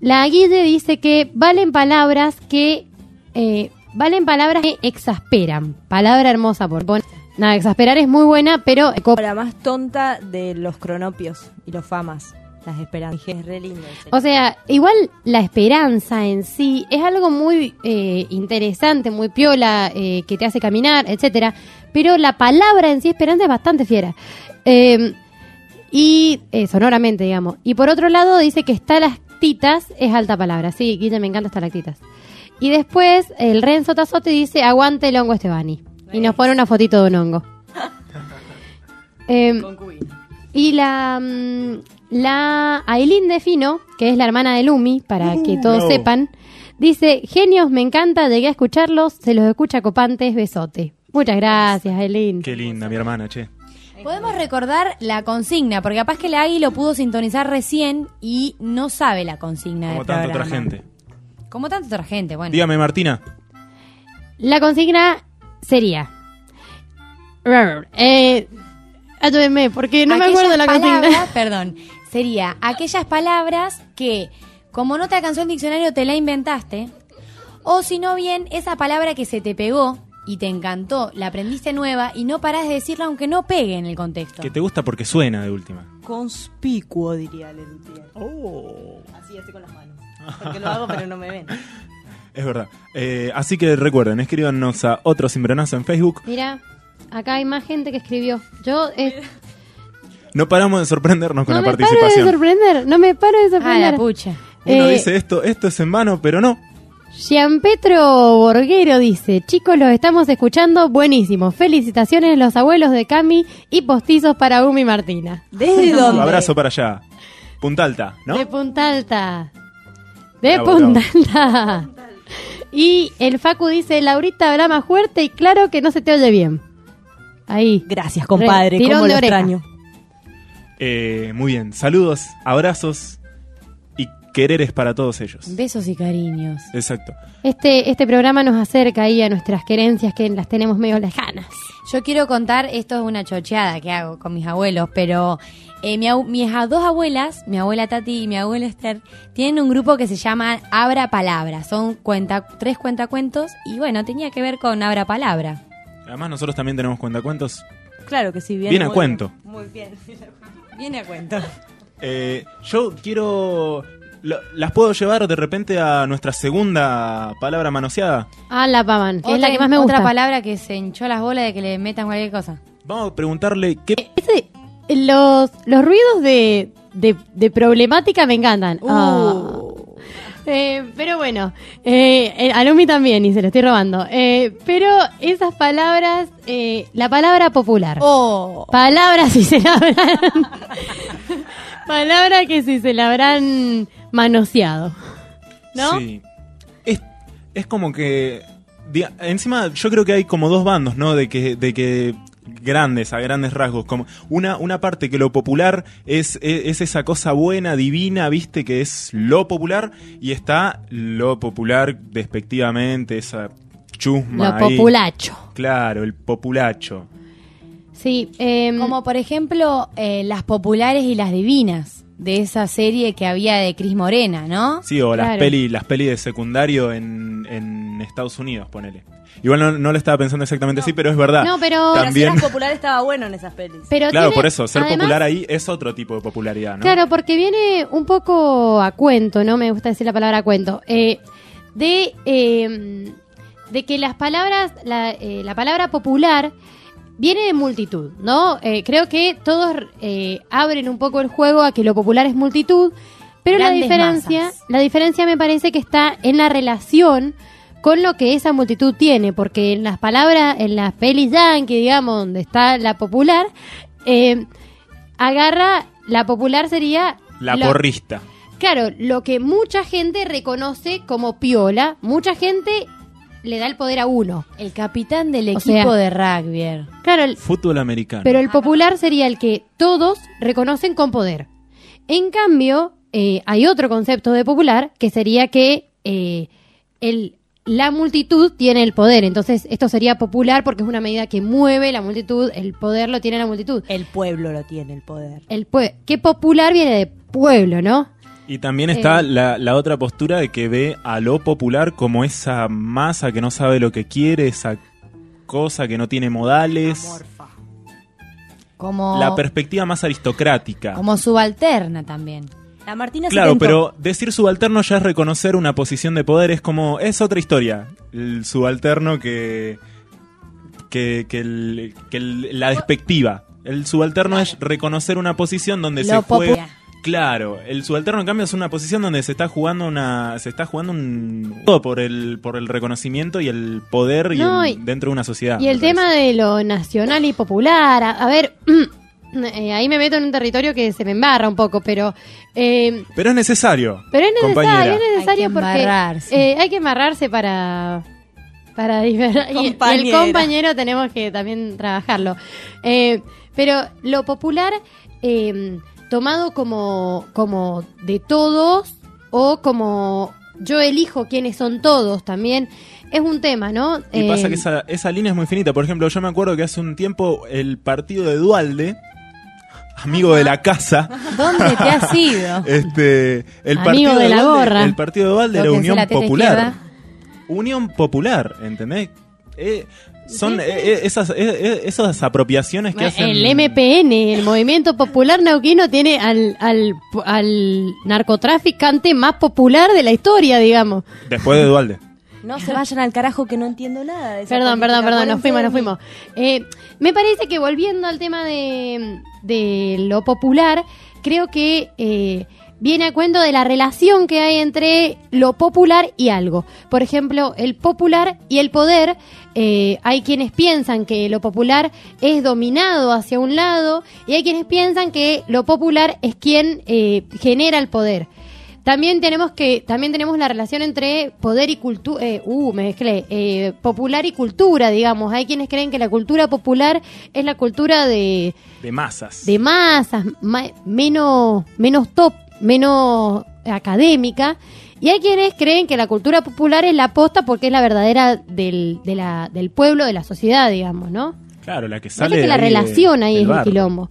la Guide dice que valen palabras que eh, valen palabras que exasperan. Palabra hermosa por poner. Nada, exasperar es muy buena, pero eh, La más tonta de los cronopios y los famas, las esperanzas. Es re lindo. O sea, igual la esperanza en sí es algo muy eh, interesante, muy piola, eh, que te hace caminar, etcétera. Pero la palabra en sí, esperanza, es bastante fiera. Eh, y eh, sonoramente, digamos. Y por otro lado, dice que estalactitas es alta palabra. Sí, Guille, me encanta estalactitas. Y después, el Renzo Tazote dice, aguante el hongo Estebani. Y nos pone una fotito de un hongo. Concubina. y la, mm, la Aileen de Fino, que es la hermana de Lumi, para que todos no. sepan, dice, genios, me encanta, llegué a escucharlos, se los escucha copantes, besote. Muchas gracias, Aileen. Qué linda, mi hermana, che. Podemos recordar la consigna, porque capaz que la Agui lo pudo sintonizar recién y no sabe la consigna Como tanta otra gente. Como tanta otra gente, bueno. Dígame, Martina. La consigna sería... Eh, ayúdenme, porque no me acuerdo la palabras, consigna. Perdón, sería aquellas palabras que, como no te alcanzó el diccionario, te la inventaste. O si no bien, esa palabra que se te pegó y te encantó, la aprendiste nueva y no parás de decirla aunque no pegue en el contexto. Que te gusta porque suena de última. Conspicuo, diría Lelutier. Oh. Así, así con las manos. Porque lo hago, pero no me ven. Es verdad. Eh, así que recuerden, escríbanos a otro cimbronazo en Facebook. Mira, acá hay más gente que escribió. Yo eh, No paramos de sorprendernos con no la me paro de participación. sorprender, no me paro de Ah, sorprender. la pucha. Uno Eh, dice esto, esto es en vano, pero no. Gianpetro Borguero dice, chicos, los estamos escuchando, buenísimo. Felicitaciones los abuelos de Cami y postizos para Umi Martina. ¿Desde Un dónde? abrazo para allá. Punta Alta, ¿no? De Punta Alta. De Bravo, Punta Alta. Y el Facu dice, Laurita habla más fuerte y claro que no se te oye bien. Ahí. Gracias, compadre. Re- ¿Cómo de lo oreja. extraño? Eh, muy bien. Saludos, abrazos y quereres para todos ellos. Besos y cariños. Exacto. Este, este programa nos acerca ahí a nuestras querencias que las tenemos medio lejanas. Yo quiero contar, esto es una chocheada que hago con mis abuelos, pero eh, mi mis dos abuelas, mi abuela Tati y mi abuela Esther, tienen un grupo que se llama Abra Palabra. Son cuenta, tres cuentacuentos y bueno, tenía que ver con Abra Palabra. Además, nosotros también tenemos cuentacuentos. Claro que sí, bien. Viene a cuento. Muy bien. Viene a cuento. Eh, yo quiero. lo- ¿Las puedo llevar de repente a nuestra segunda palabra manoseada? Ah, la pavan, que es la Otra- que más me Otra gusta. palabra que se hinchó las bolas de que le metan cualquier cosa. Vamos a preguntarle qué. Ese- los, los ruidos de, de, de problemática me encantan. Uh. Ah. Eh, pero bueno, eh, eh, a Lumi también, y se lo estoy robando. Eh, pero esas palabras, eh, la palabra popular. Oh. Palabras si se la habrán. palabra que si se la habrán manoseado. ¿No? Sí. Es, es como que. diga- encima, yo creo que hay como dos bandos, ¿no? De que. De que grandes, a grandes rasgos. Como una, una parte que lo popular es, es, es esa cosa buena, divina, viste, que es lo popular, y está lo popular despectivamente, esa chusma. Lo ahí. populacho. Claro, el populacho. Sí, em, Como por ejemplo eh, las populares y las divinas de esa serie que había de Cris Morena, ¿no? Sí, o las Claro. peli, las peli de secundario en, en Estados Unidos, ponele. Igual no, no lo estaba pensando exactamente así, pero es verdad. No, pero- Pero si También, popular estaba bueno en esas pelis. pero claro, tiene- por eso, ser además- popular ahí es otro tipo de popularidad, ¿no? Claro, porque viene un poco a cuento, ¿no? Me gusta decir la palabra a cuento. Eh, de, eh, de que las palabras, la, eh, la palabra popular viene de multitud, ¿no? Eh, creo que todos eh, abren un poco el juego a que lo popular es multitud, pero la diferencia, masas. la diferencia me parece que está en la relación con lo que esa multitud tiene, porque en las palabras, en las pelis yankee, digamos, donde está la popular, eh, agarra, la popular sería... La lo- porrista. Claro, lo que mucha gente reconoce como piola, mucha gente le da el poder a uno. El capitán del O equipo sea- de rugby. Claro, el- Fútbol americano. pero el popular sería el que todos reconocen con poder. En cambio, eh, hay otro concepto de popular que sería que eh, el, la multitud tiene el poder. Entonces, esto sería popular porque es una medida que mueve la multitud, el poder lo tiene la multitud. El pueblo lo tiene, el poder. El pue- que popular viene de pueblo, ¿no? Y también está Eh. la, la otra postura de que ve a lo popular como esa masa que no sabe lo que quiere, esa cosa que no tiene modales. Como, La perspectiva más aristocrática. como subalterna también. La Martina se Claro, pero decir subalterno ya es reconocer una posición de poder, es como, es otra historia. El subalterno que, que, que, el- que el- la despectiva. El subalterno es reconocer una posición donde Lo se juega. popular. Claro, el subalterno en cambio es una posición donde se está jugando una, se está jugando un todo por el, por el reconocimiento y el poder y No, el- y- dentro de una sociedad. Y el tema de lo nacional y popular, a, a ver, eh, ahí me meto en un territorio que se me embarra un poco, pero eh, Pero es necesario. pero es necesario, compañera. es necesario Hay que porque embarrarse. eh, hay que amarrarse para para diver- y- y, el compañero tenemos que también trabajarlo. Eh, pero lo popular eh, tomado como como de todos o como yo elijo quiénes son todos también es un tema, ¿no? Y pasa Eh, que esa, esa línea es muy finita. Por ejemplo, yo me acuerdo que hace un tiempo el partido de Dualde, amigo de la casa, ¿Dónde te has ido? este, el Amigo partido de la Dualde- gorra. el partido de Dualde era Unión Popular. izquierda. Unión Popular, ¿entendés? Eh, son eh, eh, esas, eh, eh, esas apropiaciones que hacen. El MPN, el Movimiento Popular Nauquino, tiene al, al, al narcotraficante más popular de la historia, digamos. Después de Dualde. No se vayan al carajo que no entiendo nada de esa Perdón, política, perdón, perdón, nos fuimos, nos fuimos. Eh, me parece que volviendo al tema de, de lo popular, creo que eh, viene a cuento de la relación que hay entre lo popular y algo. Por ejemplo, el popular y el poder. Eh, hay quienes piensan que lo popular es dominado hacia un lado y hay quienes piensan que lo popular es quien eh, genera el poder. También tenemos que también tenemos la relación entre poder y cultura, uh, me mezclé, eh, popular y cultura, digamos. Hay quienes creen que la cultura popular es la cultura de, De masas. de masas, ma- menos menos top, menos académica. Y hay quienes creen que la cultura popular es la posta porque es la verdadera del, de la, del pueblo, de la sociedad, digamos, ¿no? Claro, la que Parece sale. que la de- relación ahí es barro. quilombo.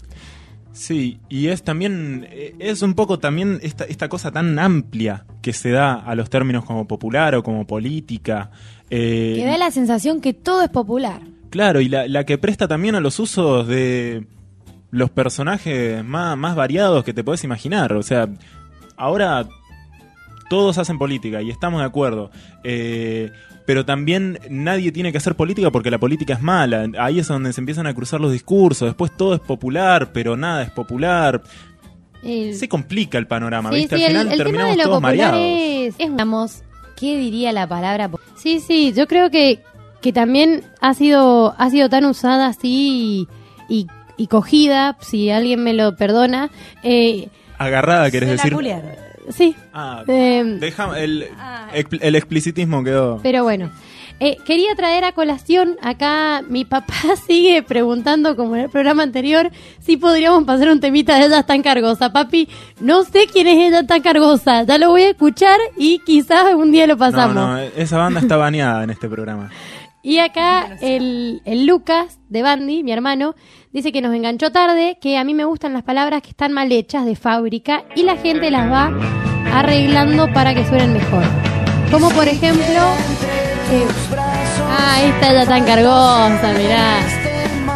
Sí, y es también, eh, es un poco también esta, esta cosa tan amplia que se da a los términos como popular o como política. eh, Que da la sensación que todo es popular. Claro, y la, la que presta también a los usos de los personajes más, más variados que te podés imaginar. O sea, ahora todos hacen política y estamos de acuerdo. Eh, pero también nadie tiene que hacer política porque la política es mala. Ahí es donde se empiezan a cruzar los discursos. Después todo es popular, pero nada es popular. El- Se complica el panorama, Sí, ¿viste? sí, Al el- final el, tema terminamos de lo todos mareados. es, es ¿qué diría la palabra? Sí, sí, yo creo que, que también ha sido, ha sido tan usada así y, y cogida, si alguien me lo perdona. Eh, Agarrada, querés decir. culiaron. Sí, Ah, eh, deja- el, expl- el explicitismo quedó. pero bueno. Eh, quería traer a colación, acá mi papá sigue preguntando, como en el programa anterior, si podríamos pasar un temita de ella tan cargosa. Papi, no sé quién es ella tan cargosa, ya lo voy a escuchar y quizás algún día lo pasamos. No, no, esa banda está baneada en este programa. Y acá el, el Lucas de Bandy, mi hermano, dice que nos enganchó tarde, que a mí me gustan las palabras que están mal hechas de fábrica y la gente las va arreglando para que suenen mejor. Como por ejemplo... eh, ah, esta ya tan cargosa, mirá.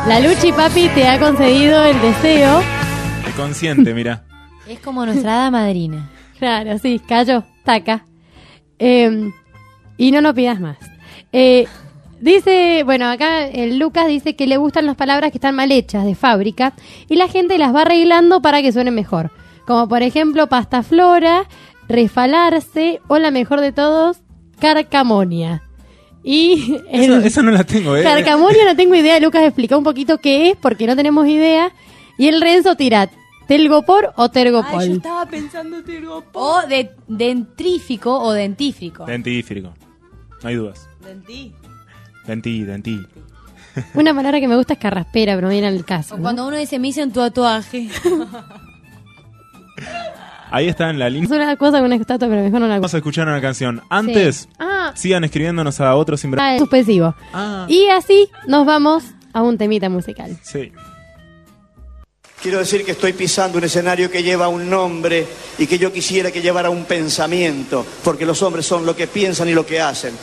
La Luchi Papi te ha concedido el deseo. El consciente, mira. Es como nuestra hada madrina. Claro, sí, cayó, taca. Eh, y no nos pidas más. Eh, dice, bueno, acá el Lucas dice que le gustan las palabras que están mal hechas de fábrica y la gente las va arreglando para que suenen mejor. Como por ejemplo pasta flora, refalarse o la mejor de todos, carcamonia. Y esa no la tengo, ¿eh? carcamonia no tengo idea, Lucas explica un poquito qué es porque no tenemos idea. Y el Renzo tira, ¿telgopor o tergopol? Ay, yo estaba pensando Tirgopol. O de dentrífico o dentífrico. Dentífrico. No hay dudas. Dentí. Dentí, dentí. Una palabra que me gusta es carraspera, pero no viene al caso. O ¿no? cuando uno dice me hice un tatuaje. Ahí está en la Es línea. una cosa con una estatua, pero mejor no la Vamos a escuchar una canción. Antes, Sí. Ah, sigan escribiéndonos a otros sin ah, es suspensivo. Ah. Y así nos vamos a un temita musical. Sí. Quiero decir que estoy pisando un escenario que lleva un nombre y que yo quisiera que llevara un pensamiento, porque los hombres son lo que piensan y lo que hacen.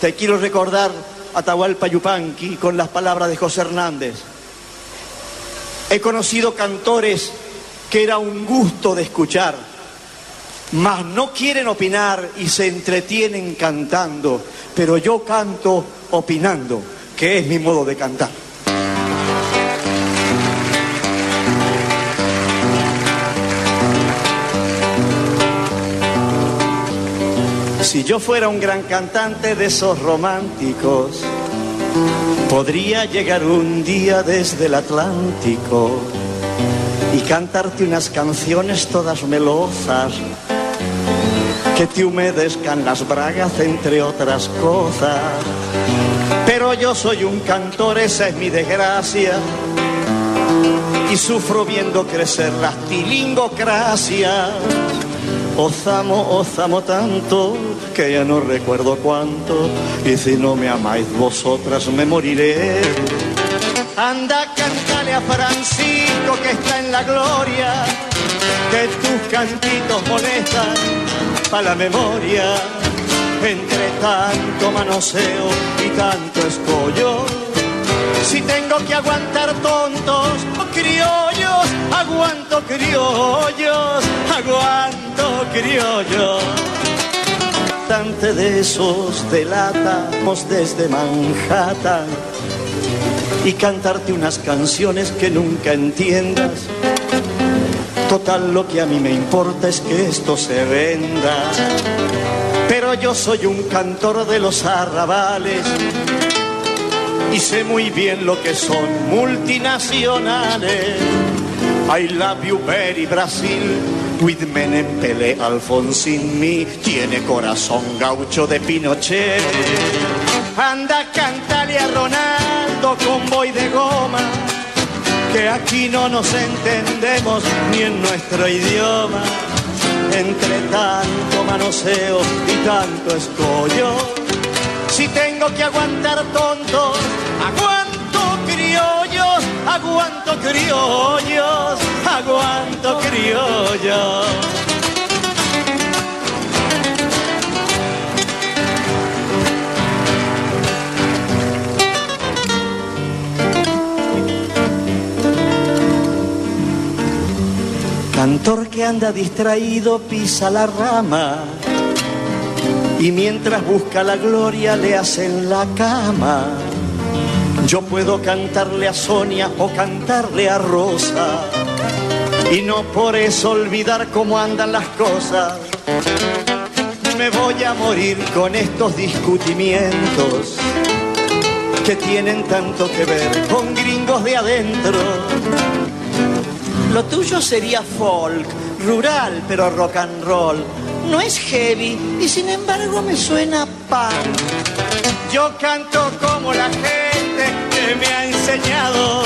Te quiero recordar a Tahualpa Yupanqui con las palabras de José Hernández. He conocido cantores que era un gusto de escuchar, mas no quieren opinar y se entretienen cantando, pero yo canto opinando, que es mi modo de cantar. Si yo fuera un gran cantante de esos románticos, podría llegar un día desde el Atlántico y cantarte unas canciones todas melosas que te humedezcan las bragas entre otras cosas. Pero yo soy un cantor, esa es mi desgracia y sufro viendo crecer las tilingocracias. Os amo, os amo tanto que ya no recuerdo cuánto y si no me amáis vosotras me moriré. Anda, cántale a Francisco que está en la gloria, que tus cantitos molestan para la memoria. Entre tanto manoseo y tanto escollo, si tengo que aguantar tontos criollos, aguanto criollos, aguanto criollos. Cantante de esos de lata, desde Manhattan y cantarte unas canciones que nunca entiendas. Total, lo que a mí me importa es que esto se venda. Pero yo soy un cantor de los arrabales y sé muy bien lo que son multinacionales. I love you very Brasil, with Menem, Pelé, Alfonsín, mi tiene corazón gaucho de Pinochet. Anda, cántale a Ronaldo con boy de goma, que aquí no nos entendemos ni en nuestro idioma. Entre tanto manoseo y tanto escollo, si tengo que aguantar tontos, aguanto aguanto criollos, aguanto criollos. Cantor que anda distraído pisa la rama y mientras busca la gloria le hacen la cama. Yo puedo cantarle a Sonia o cantarle a Rosa y no por eso olvidar cómo andan las cosas. Me voy a morir con estos discutimientos que tienen tanto que ver con gringos de adentro. Lo tuyo sería folk, rural, pero rock and roll. No es heavy y sin embargo me suena punk. Yo canto como la gente que me ha enseñado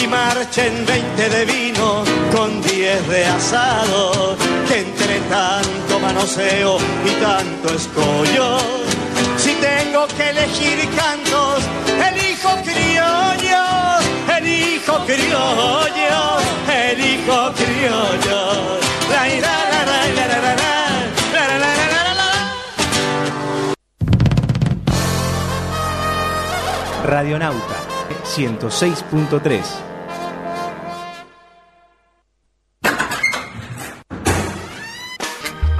y marcha en 20 de vino con 10 de asado. Que entre tanto manoseo y tanto escollo, si tengo que elegir cantos, elijo criollos, elijo criollos, elijo criollos. La, la, la, la, la, la, Radionauta 106.3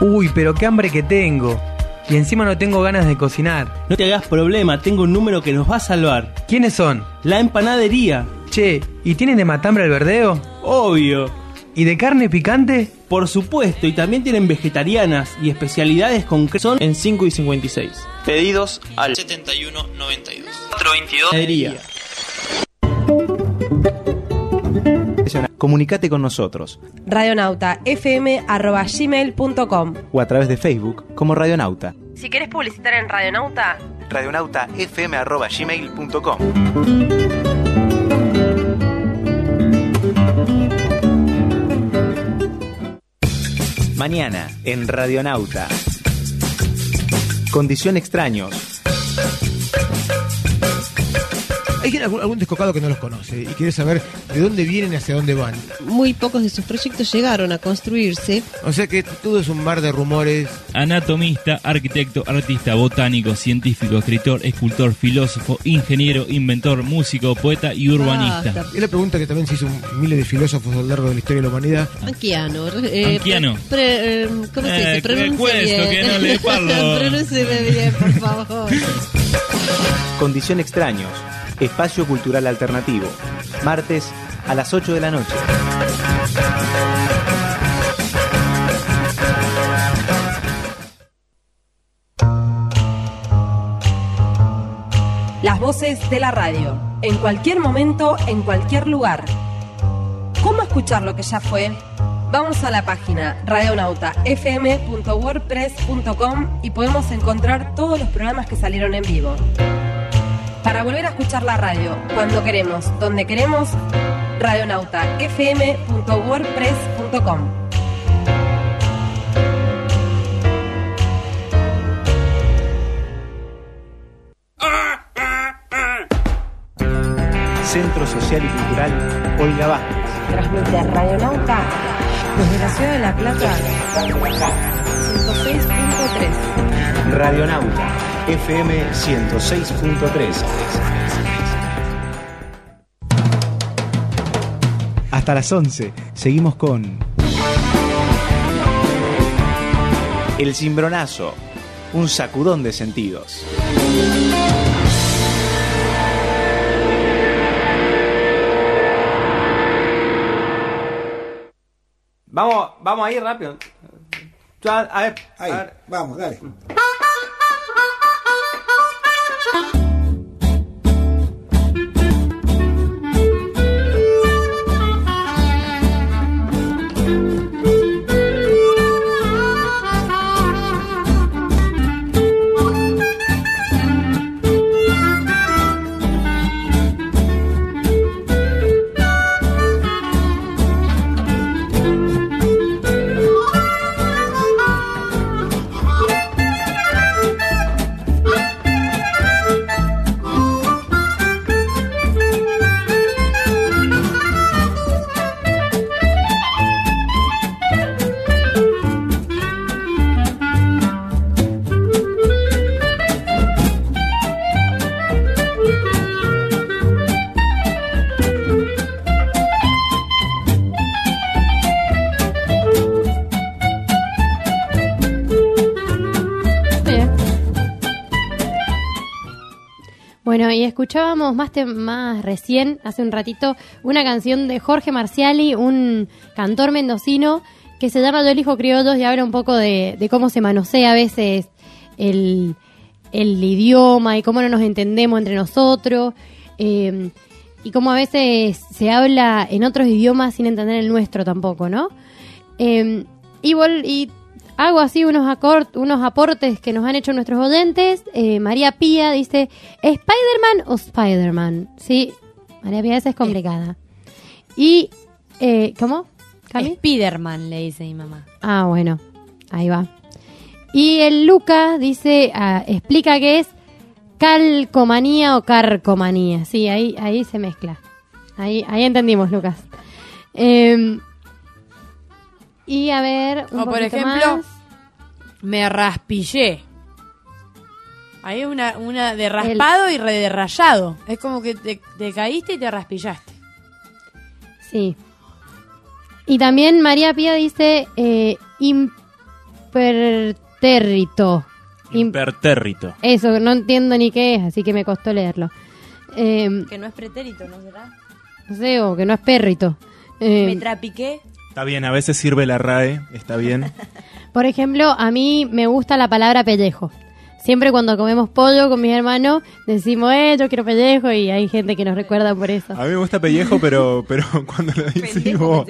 Uy, pero qué hambre que tengo. Y encima no tengo ganas de cocinar. No te hagas problema, tengo un número que nos va a salvar. ¿Quiénes son? La empanadería. Che, ¿y tienen de matambre al verdeo? Obvio. ¿Y de carne picante? Por supuesto, y también tienen vegetarianas y especialidades con son en 5 y 56. Pedidos al 7192 422 Panadería. Comunicate con nosotros radionautafm.gmail.com o a través de Facebook como Radionauta. Si querés publicitar en Radionauta, radionautafm.gmail.com Mañana en Radionauta. Condición extraños. Hay algún, algún descocado que no los conoce y quiere saber de dónde vienen y hacia dónde van. Muy pocos de sus proyectos llegaron a construirse. O sea que todo es un mar de rumores. Anatomista, arquitecto, artista, botánico, científico, escritor, escultor, filósofo, ingeniero, inventor, músico, poeta y urbanista. Basta. Es la pregunta que también se hizo miles de filósofos a lo largo de la historia de la humanidad. Anquiano. eh, Anquiano. pre- pre- eh, ¿Cómo se dice? Eh, bien. que no le parlo. Pronúncieme bien, por favor. Condición extraños. Espacio Cultural Alternativo. Martes a las 8 de la noche. las voces de la radio, en cualquier momento, en cualquier lugar. ¿Cómo escuchar lo que ya fue? Vamos a la página radionautafm.wordpress.com y podemos encontrar todos los programas que salieron en vivo. Para volver a escuchar la radio cuando queremos, donde queremos, radionautafm.wordpress.com. Centro Social y Cultural Olga Vázquez. Transmite Radionauta desde la ciudad de La Plata 106.3. Radionauta FM 106.3. Hasta las 11 seguimos con El Cimbronazo un sacudón de sentidos. Vamos, vamos ahí rápido. A ver, Ahí, vamos, dale. Y escuchábamos más, más recién, hace un ratito, una canción de Jorge Marciali, un cantor mendocino, que se llama Yo elijo criollos y habla un poco de, cómo se manosea a veces el, idioma y cómo no nos entendemos entre nosotros. eh, y cómo a veces se habla en otros idiomas sin entender el nuestro tampoco, ¿no? Eh, y, y hago así unos, acor- unos aportes que nos han hecho nuestros oyentes. Eh, María Pía dice, ¿Spider-Man o Spider-Man? Sí, María Pía, esa es complicada. Y, eh, ¿cómo? ¿Cami? Spiderman, le dice mi mamá. Ah, bueno, ahí va. Y el Lucas dice, ah, explica qué es calcomanía o carcomanía. Sí, ahí, ahí se mezcla. Ahí, ahí entendimos, Lucas. Eh, y a ver, un O por ejemplo, más. me raspillé. Hay una, una de raspado y re de rayado. Es como que te, te caíste y te raspillaste. Sí. Y también María Pía dice eh, impertérrito. Im- Impertérrito. Eso, no entiendo ni qué es, así que me costó leerlo. Eh, Que no es pretérito, ¿no será? no sé, o que no es perrito. Eh, Me trapiqué. Está bien, a veces sirve la RAE, está bien. Por ejemplo, a mí me gusta la palabra pellejo. Siempre cuando comemos pollo con mis hermanos decimos, eh, yo quiero pellejo y hay gente que nos recuerda por eso. A mí me gusta pellejo, pero, pero cuando lo decís vos.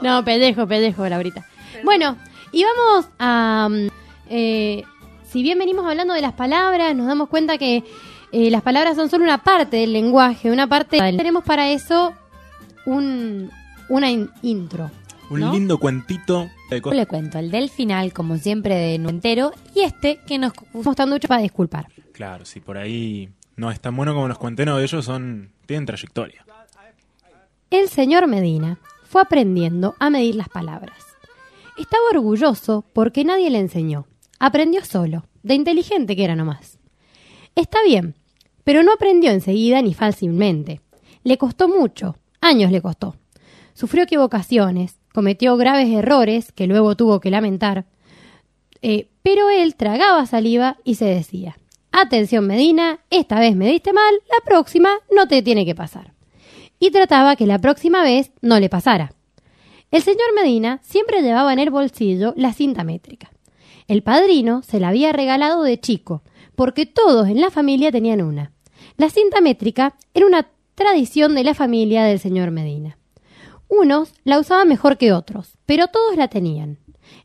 No, pellejo, pellejo, Laurita. Bueno, y vamos a... mm, eh, si bien venimos hablando de las palabras, nos damos cuenta que eh, las palabras son solo una parte del lenguaje, una parte... Tenemos para eso un, una in- intro. Un ¿no? lindo cuentito de cosas. le cuento el del final, como siempre, de no entero. Y este que nos Mostrando mucho para disculpar. Claro, si por ahí no es tan bueno como los cuentenos, ellos son tienen trayectoria. El señor Medina fue aprendiendo a medir las palabras. Estaba orgulloso porque nadie le enseñó. Aprendió solo, de inteligente que era nomás. Está bien, pero no aprendió enseguida ni fácilmente. Le costó mucho, años le costó. Sufrió equivocaciones, cometió graves errores que luego tuvo que lamentar. Eh, pero él tragaba saliva y se decía, atención Medina, esta vez me diste mal, la próxima no te tiene que pasar y trataba que la próxima vez no le pasara. El señor Medina siempre llevaba en el bolsillo la cinta métrica. El padrino se la había regalado de chico, porque todos en la familia tenían una. La cinta métrica era una tradición de la familia del señor Medina. Unos la usaban mejor que otros, pero todos la tenían.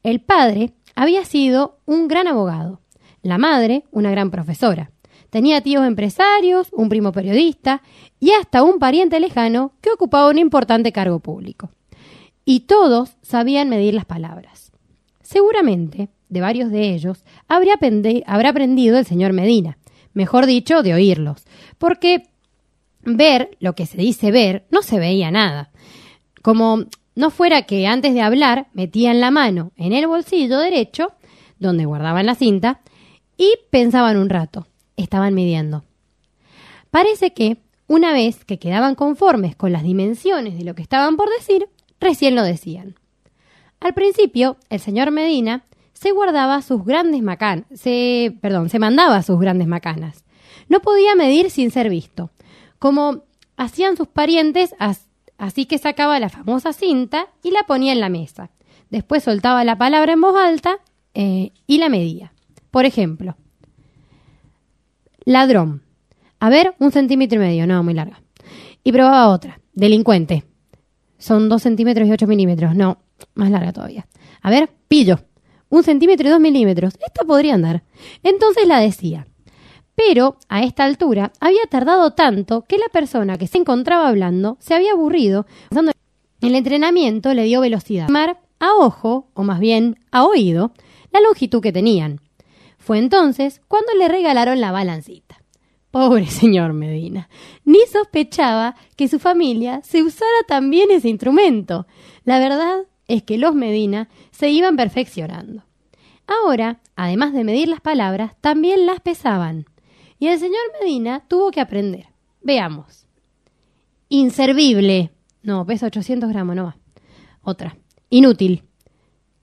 El padre había sido un gran abogado, la madre una gran profesora. Tenía tíos empresarios, un primo periodista y hasta un pariente lejano que ocupaba un importante cargo público. Y todos sabían medir las palabras. Seguramente, de varios de ellos, habrá aprendido el señor Medina, mejor dicho, de oírlos, porque ver, lo que se dice ver, no se veía nada. Como no fuera que antes de hablar metían la mano en el bolsillo derecho, donde guardaban la cinta, y pensaban un rato. Estaban midiendo. Parece que, una vez que quedaban conformes con las dimensiones de lo que estaban por decir, recién lo decían. Al principio, el señor Medina se guardaba sus grandes macanas, se, perdón, se mandaba sus grandes macanas. No podía medir sin ser visto, como hacían sus parientes, as- así que sacaba la famosa cinta y la ponía en la mesa. Después soltaba la palabra en voz alta eh, y la medía. Por ejemplo, ladrón. A ver, un centímetro y medio, no, muy larga. Y probaba otra, delincuente. Son dos centímetros y ocho milímetros, no, más larga todavía. A ver, pillo. Un centímetro y dos milímetros. Esta podría andar. Entonces la decía. Pero a esta altura había tardado tanto que la persona que se encontraba hablando se había aburrido. El entrenamiento le dio velocidad. A ojo, o más bien a oído, la longitud que tenían. Fue entonces cuando le regalaron la balancita. Pobre señor Medina, ni sospechaba que su familia se usara también ese instrumento. La verdad es que los Medina se iban perfeccionando. Ahora, además de medir las palabras, también las pesaban. Y el señor Medina tuvo que aprender. Veamos. Inservible. No, pesa 800 gramos, no va. Otra. Inútil.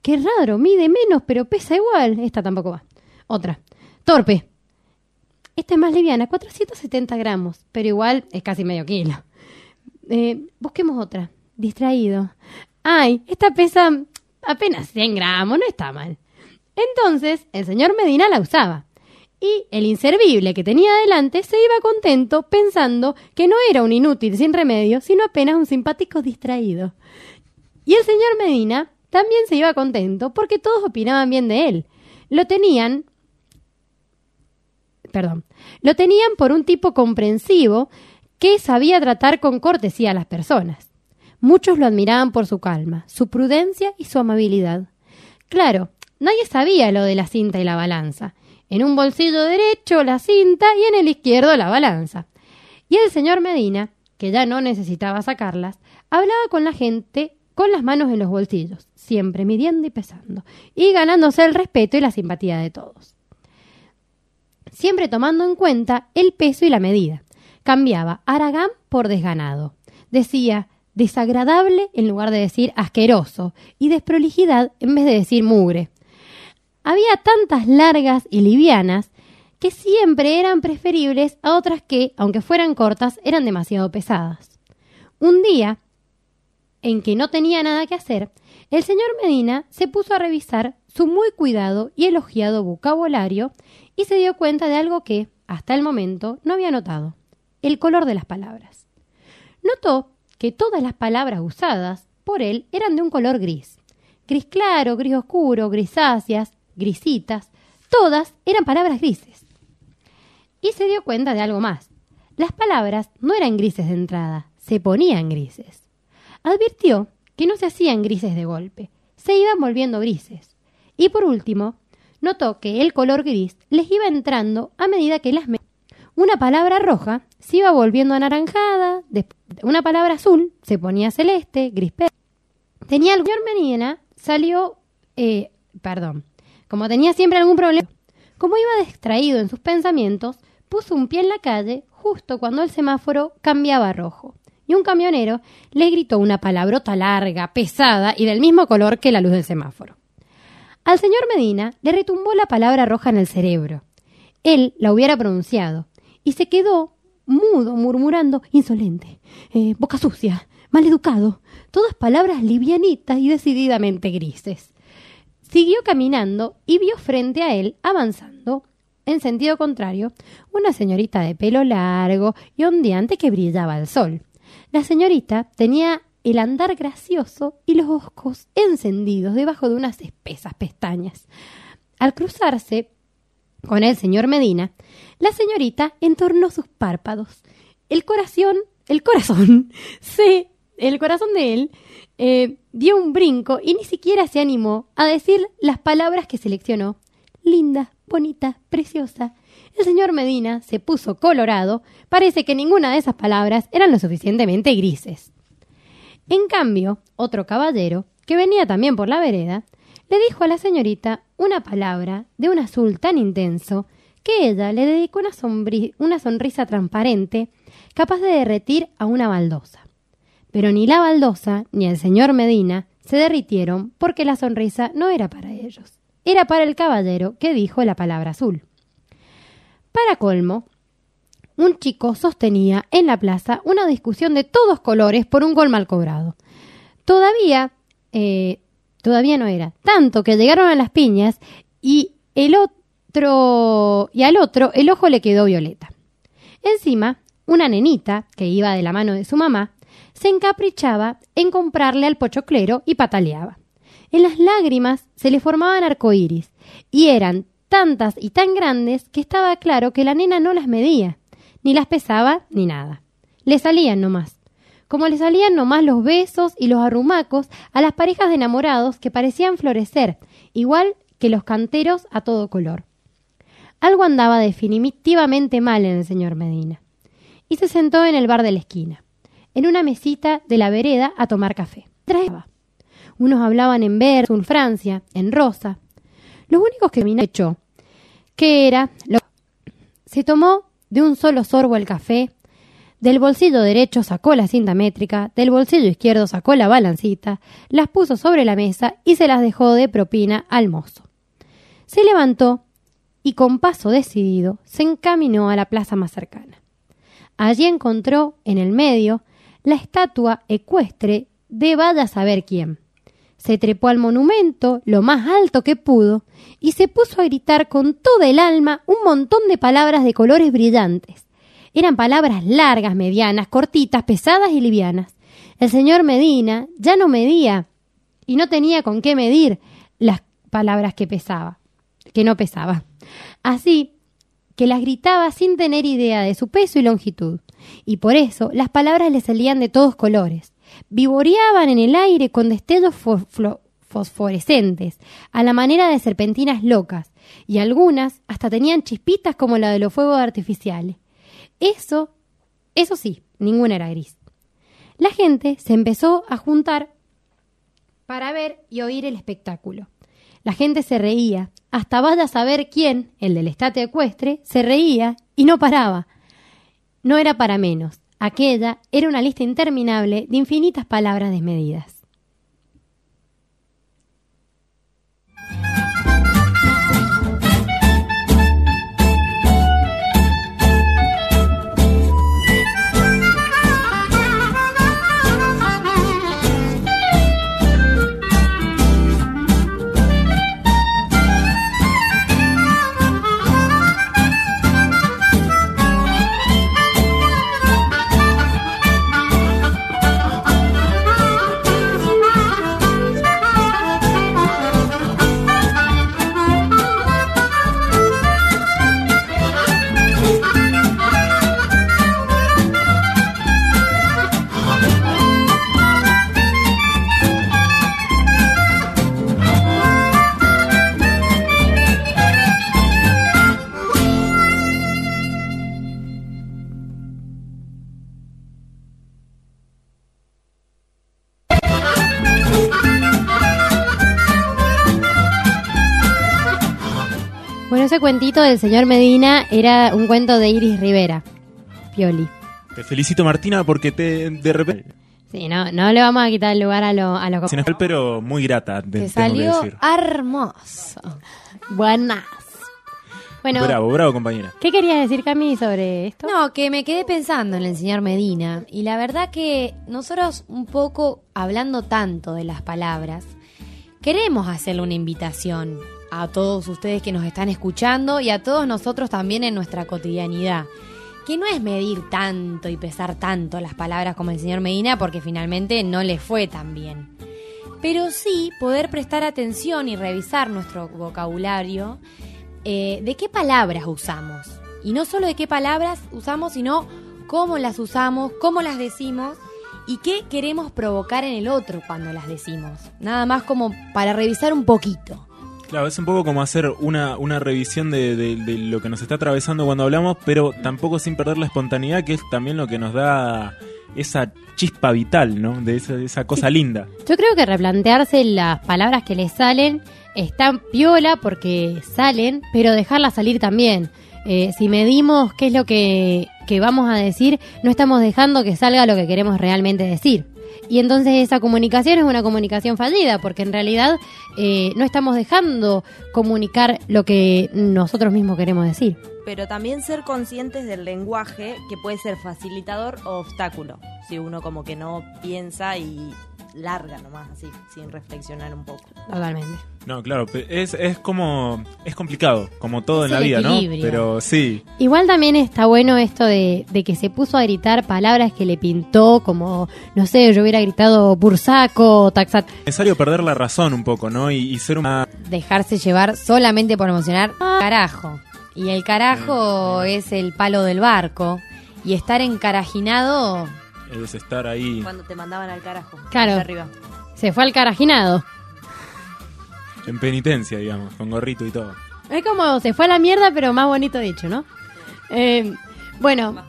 Qué raro, mide menos, pero pesa igual. Esta tampoco va. Otra. Torpe. Esta es más liviana, 470 gramos, pero igual es casi medio kilo. Eh, busquemos otra. Distraído. Ay, esta pesa apenas 100 gramos, no está mal. Entonces, el señor Medina la usaba. Y el inservible que tenía delante se iba contento pensando que no era un inútil sin remedio, sino apenas un simpático distraído. Y el señor Medina también se iba contento porque todos opinaban bien de él. Lo tenían perdón, lo tenían por un tipo comprensivo que sabía tratar con cortesía a las personas. Muchos lo admiraban por su calma, su prudencia y su amabilidad. Claro, nadie sabía lo de la cinta y la balanza. En un bolsillo derecho la cinta y en el izquierdo la balanza. Y el señor Medina, que ya no necesitaba sacarlas, hablaba con la gente con las manos en los bolsillos, siempre midiendo y pesando, y ganándose el respeto y la simpatía de todos siempre tomando en cuenta el peso y la medida. Cambiaba Aragán por desganado. Decía desagradable en lugar de decir asqueroso y desprolijidad en vez de decir mugre. Había tantas largas y livianas que siempre eran preferibles a otras que, aunque fueran cortas, eran demasiado pesadas. Un día, en que no tenía nada que hacer, el señor Medina se puso a revisar su muy cuidado y elogiado vocabulario y se dio cuenta de algo que, hasta el momento, no había notado, el color de las palabras. Notó que todas las palabras usadas por él eran de un color gris. Gris claro, gris oscuro, grisáceas, grisitas, todas eran palabras grises. Y se dio cuenta de algo más. Las palabras no eran grises de entrada, se ponían grises. Advirtió que no se hacían grises de golpe, se iban volviendo grises. Y por último, notó que el color gris les iba entrando a medida que las... Una palabra roja se iba volviendo anaranjada, una palabra azul se ponía celeste, gris Tenía el salió, eh, perdón, como tenía siempre algún problema, como iba distraído en sus pensamientos, puso un pie en la calle justo cuando el semáforo cambiaba a rojo. Y un camionero le gritó una palabrota larga, pesada y del mismo color que la luz del semáforo. Al señor Medina le retumbó la palabra roja en el cerebro. Él la hubiera pronunciado y se quedó mudo, murmurando insolente, eh, boca sucia, maleducado, todas palabras livianitas y decididamente grises. Siguió caminando y vio frente a él, avanzando, en sentido contrario, una señorita de pelo largo y ondeante que brillaba al sol. La señorita tenía el andar gracioso y los ojos encendidos debajo de unas espesas pestañas. Al cruzarse con el señor Medina, la señorita entornó sus párpados. El corazón, el corazón, se, el corazón de él eh, dio un brinco y ni siquiera se animó a decir las palabras que seleccionó. Linda, bonita, preciosa. El señor Medina se puso colorado. Parece que ninguna de esas palabras eran lo suficientemente grises. En cambio, otro caballero, que venía también por la vereda, le dijo a la señorita una palabra de un azul tan intenso que ella le dedicó una, sonrisa transparente capaz de derretir a una baldosa. Pero ni la baldosa ni el señor Medina se derritieron porque la sonrisa no era para ellos, era para el caballero que dijo la palabra azul. Para colmo, un chico sostenía en la plaza una discusión de todos colores por un gol mal cobrado. Todavía, eh, todavía no era, tanto que llegaron a las piñas y el otro, y al otro el ojo le quedó violeta. Encima, una nenita, que iba de la mano de su mamá, se encaprichaba en comprarle al pochoclero y pataleaba. En las lágrimas se le formaban arcoíris, y eran tantas y tan grandes que estaba claro que la nena no las medía, ni las pesaba, ni nada. Le salían nomás. Como le salían nomás los besos y los arrumacos a las parejas de enamorados que parecían florecer, igual que los canteros a todo color. Algo andaba definitivamente mal en el señor Medina. Y se sentó en el bar de la esquina, en una mesita de la vereda a tomar café. Traeba. Unos hablaban en verso, en Francia, en rosa. Los únicos que Medina echó, que era lo se tomó de un solo sorbo el café, del bolsillo derecho sacó la cinta métrica, del bolsillo izquierdo sacó la balancita, las puso sobre la mesa y se las dejó de propina al mozo. Se levantó y con paso decidido se encaminó a la plaza más cercana. Allí encontró, en el medio, la estatua ecuestre de vaya a saber quién. Se trepó al monumento lo más alto que pudo y se puso a gritar con toda el alma un montón de palabras de colores brillantes. Eran palabras largas, medianas, cortitas, pesadas y livianas. El señor Medina ya no medía y no tenía con qué medir las palabras que pesaba, que no pesaba. Así que las gritaba sin tener idea de su peso y longitud, y por eso las palabras le salían de todos colores, vivoreaban en el aire con destellos fosforescentes, a la manera de serpentinas locas, y algunas hasta tenían chispitas como la de los fuegos artificiales. Eso, eso sí, ninguna era gris. La gente se empezó a juntar para ver y oír el espectáculo. La gente se reía, hasta vaya a saber quién, el del estate ecuestre, se reía y no paraba. No era para menos. Aquella era una lista interminable de infinitas palabras desmedidas. Bueno, ese cuentito del señor Medina era un cuento de Iris Rivera, Pioli. Te felicito, Martina, porque te de repente. Sí, no, no le vamos a quitar el lugar a lo, a lo pero muy grata, te- Que tengo que salió decir. hermoso. Buenas. Bueno, Bravo, bravo, compañera. ¿qué querías decir, Cami, sobre esto? No, que me quedé pensando en el señor Medina y la verdad que nosotros un poco hablando tanto de las palabras, queremos hacerle una invitación a todos ustedes que nos están escuchando y a todos nosotros también en nuestra cotidianidad. Que no es medir tanto y pesar tanto las palabras como el señor Medina porque finalmente no le fue tan bien. Pero sí poder prestar atención y revisar nuestro vocabulario eh, de qué palabras usamos. Y no solo de qué palabras usamos, sino cómo las usamos, cómo las decimos y qué queremos provocar en el otro cuando las decimos. Nada más como para revisar un poquito. Claro, es un poco como hacer una, una revisión de, de- de lo que nos está atravesando cuando hablamos, pero tampoco sin perder la espontaneidad, que es también lo que nos da esa chispa vital, ¿no? De esa, esa cosa linda. Yo creo que replantearse las palabras que le salen está piola porque salen, pero dejarlas salir también. Eh, si medimos qué es lo que, que vamos a decir, no estamos dejando que salga lo que queremos realmente decir. Y entonces esa comunicación es una comunicación fallida, porque en realidad eh, no estamos dejando comunicar lo que nosotros mismos queremos decir. Pero también ser conscientes del lenguaje que puede ser facilitador o obstáculo. Si uno como que no piensa y larga nomás así, sin reflexionar un poco. Totalmente. No, claro, es, es como. Es complicado, como todo Es en la vida, ¿no? Pero sí. Igual también está bueno esto de, de que se puso a gritar palabras que le pintó, como, no sé, yo hubiera gritado bursaco, taxat. Es necesario perder la razón un poco, ¿no? Y, y ser una. Dejarse llevar solamente por emocionar. Carajo. Y el carajo es el palo del barco. Y estar encarajinado. Es estar ahí. Cuando te mandaban al carajo. Claro. arriba. Se fue al carajinado. En penitencia, digamos, con gorrito y todo. Es como se fue a la mierda, pero más bonito dicho, ¿no? Eh, bueno,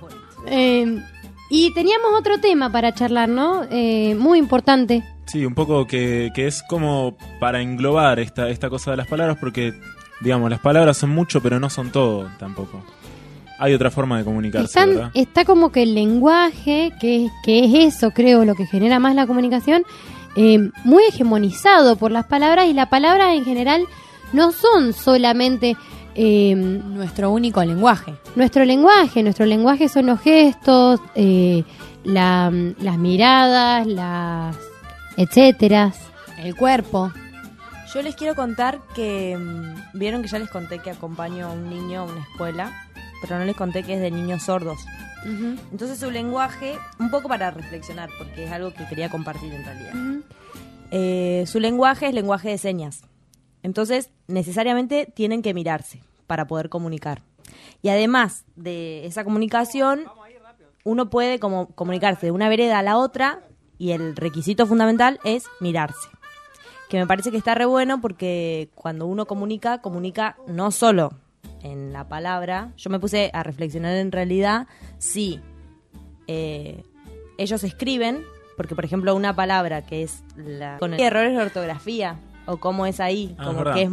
eh, y teníamos otro tema para charlar, ¿no? Eh, muy importante. Sí, un poco que, que es como para englobar esta, esta cosa de las palabras, porque, digamos, las palabras son mucho, pero no son todo tampoco. Hay otra forma de comunicarse, Están- ¿verdad? está como que el lenguaje, que, que es eso, creo, lo que genera más la comunicación, eh, muy hegemonizado por las palabras y las palabras en general no son solamente eh, nuestro único lenguaje. Nuestro lenguaje, nuestro lenguaje son los gestos, eh, la- las miradas, las etcétera. El cuerpo. Yo les quiero contar que mm, vieron que ya les conté que acompaño a un niño a una escuela, pero no les conté que es de niños sordos. Entonces su lenguaje, un poco para reflexionar, porque es algo que quería compartir en realidad. Eh, su lenguaje es lenguaje de señas. Entonces, necesariamente tienen que mirarse para poder comunicar. Y además de esa comunicación, uno puede como comunicarse de una vereda a la otra y el requisito fundamental es mirarse. Que me parece que está re bueno porque cuando uno comunica, comunica no solo en la palabra. Yo me puse a reflexionar en realidad si eh, ellos escriben, porque por ejemplo una palabra que es la con errores de ortografía o cómo es ahí, Ah, como verdad. que es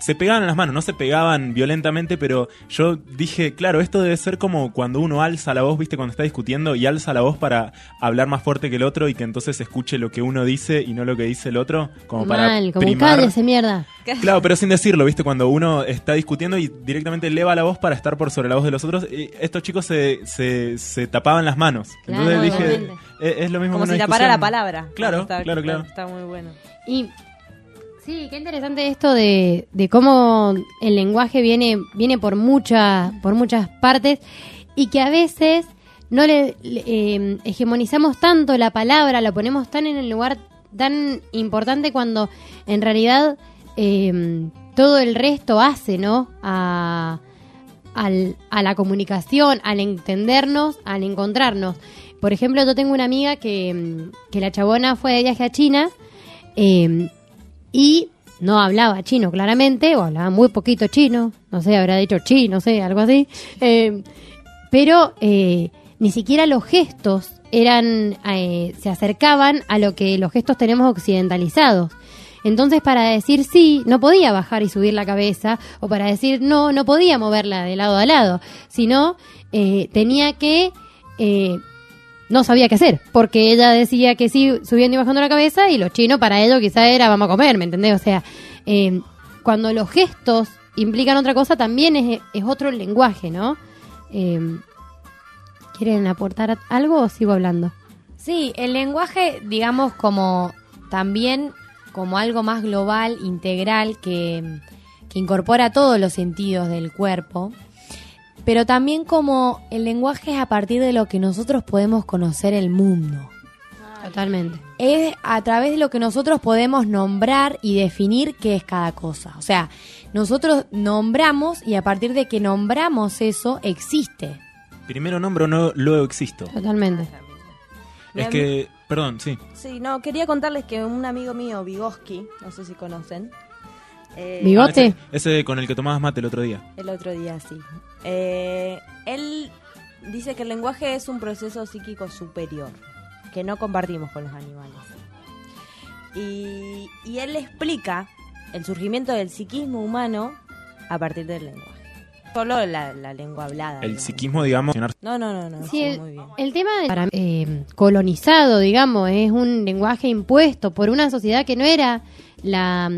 Se pegaban en las manos, no se pegaban violentamente, pero yo dije, claro, esto debe ser como cuando uno alza la voz, viste, cuando está discutiendo y alza la voz para hablar más fuerte que el otro y que entonces se escuche lo que uno dice y no lo que dice el otro, como para Mal, como primar. cállese mierda. Claro, pero sin decirlo, ¿viste? Cuando uno está discutiendo y directamente eleva la voz para estar por sobre la voz de los otros, y estos chicos se, se, se tapaban las manos. Claro, Entonces dije, eh, es lo mismo como que una si tapara la palabra. Claro, Está- claro, claro. Está muy bueno. Y sí, qué interesante esto de, de cómo el lenguaje viene, viene por, muchas por muchas partes y que a veces no le, eh, hegemonizamos tanto la palabra, la ponemos tan en el lugar tan importante cuando en realidad eh, todo el resto hace, ¿no? A, al- a la comunicación, al entendernos, al encontrarnos. Por ejemplo, yo tengo una amiga que, mm, que la chabona fue de viaje a China eh, y no hablaba chino claramente, o hablaba muy poquito chino, no sé, habrá dicho chi, no sé, algo así. Eh, pero eh, ni siquiera los gestos eran eh, se acercaban a lo que los gestos tenemos occidentalizados. Entonces, para decir sí, no podía bajar y subir la cabeza, o para decir no, no podía moverla de lado a lado, sino eh, tenía que no sabía qué hacer, porque ella decía que sí, subiendo y bajando la cabeza, y los chinos para ellos quizá era vamos a comer, ¿me entendés? O sea, eh, cuando los gestos implican otra cosa, también es, es otro lenguaje, ¿no? Eh, ¿Quieren aportar algo o sigo hablando? Sí, el lenguaje, digamos, como también como algo más global, integral, que, que incorpora todos los sentidos del cuerpo, pero también como el lenguaje es a partir de lo que nosotros podemos conocer el mundo. Totalmente. Es a través de lo que nosotros podemos nombrar y definir qué es cada cosa. O sea, nosotros nombramos y a partir de que nombramos eso, existe. Primero nombro, no, luego existo. Totalmente. Es que, perdón, sí. Sí, no, quería contarles que un amigo mío, Vygotsky, no sé si conocen. eh, Ah, ese, ese con el que tomabas mate el otro día. El otro día, sí. Eh, él dice que el lenguaje es un proceso psíquico superior, que no compartimos con los animales. Y, y él explica el surgimiento del psiquismo humano a partir del lenguaje. solo la, la lengua hablada. El digamos. psiquismo, digamos. No, no, no, no. Sí, sí, el, muy bien. el tema de para- eh, colonizado, digamos, es un lenguaje impuesto por una sociedad que no era la,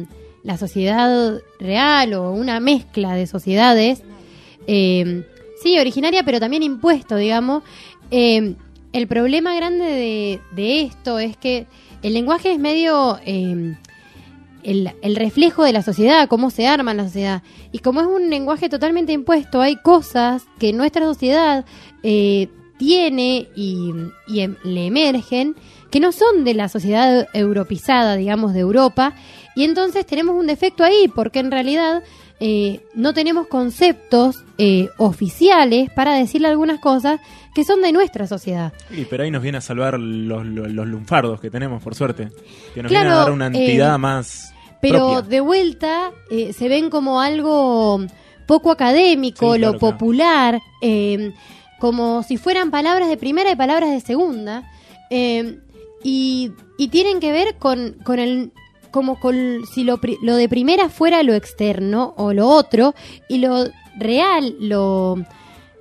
la sociedad real o una mezcla de sociedades. Eh, sí, originaria, pero también impuesto, digamos. Eh, el problema grande de, esto es que el lenguaje es medio eh, el, reflejo de la sociedad, cómo se arma la sociedad. Y como es un lenguaje totalmente impuesto, hay cosas que nuestra sociedad eh, tiene y, em- le emergen que no son de la sociedad europizada, digamos, de Europa. Y entonces tenemos un defecto ahí, porque en realidad eh, no tenemos conceptos eh, oficiales para decirle algunas cosas que son de nuestra sociedad. Sí, pero ahí nos viene a salvar los, los, los lunfardos que tenemos, por suerte. Que nos Claro, viene a dar una entidad eh, más. Pero propia. de vuelta eh, se ven como algo poco académico, Sí, claro, lo popular, como si fueran palabras de primera y palabras de segunda. y, y tienen que ver con, con el como con si lo, lo de primera fuera lo externo o lo otro y lo real lo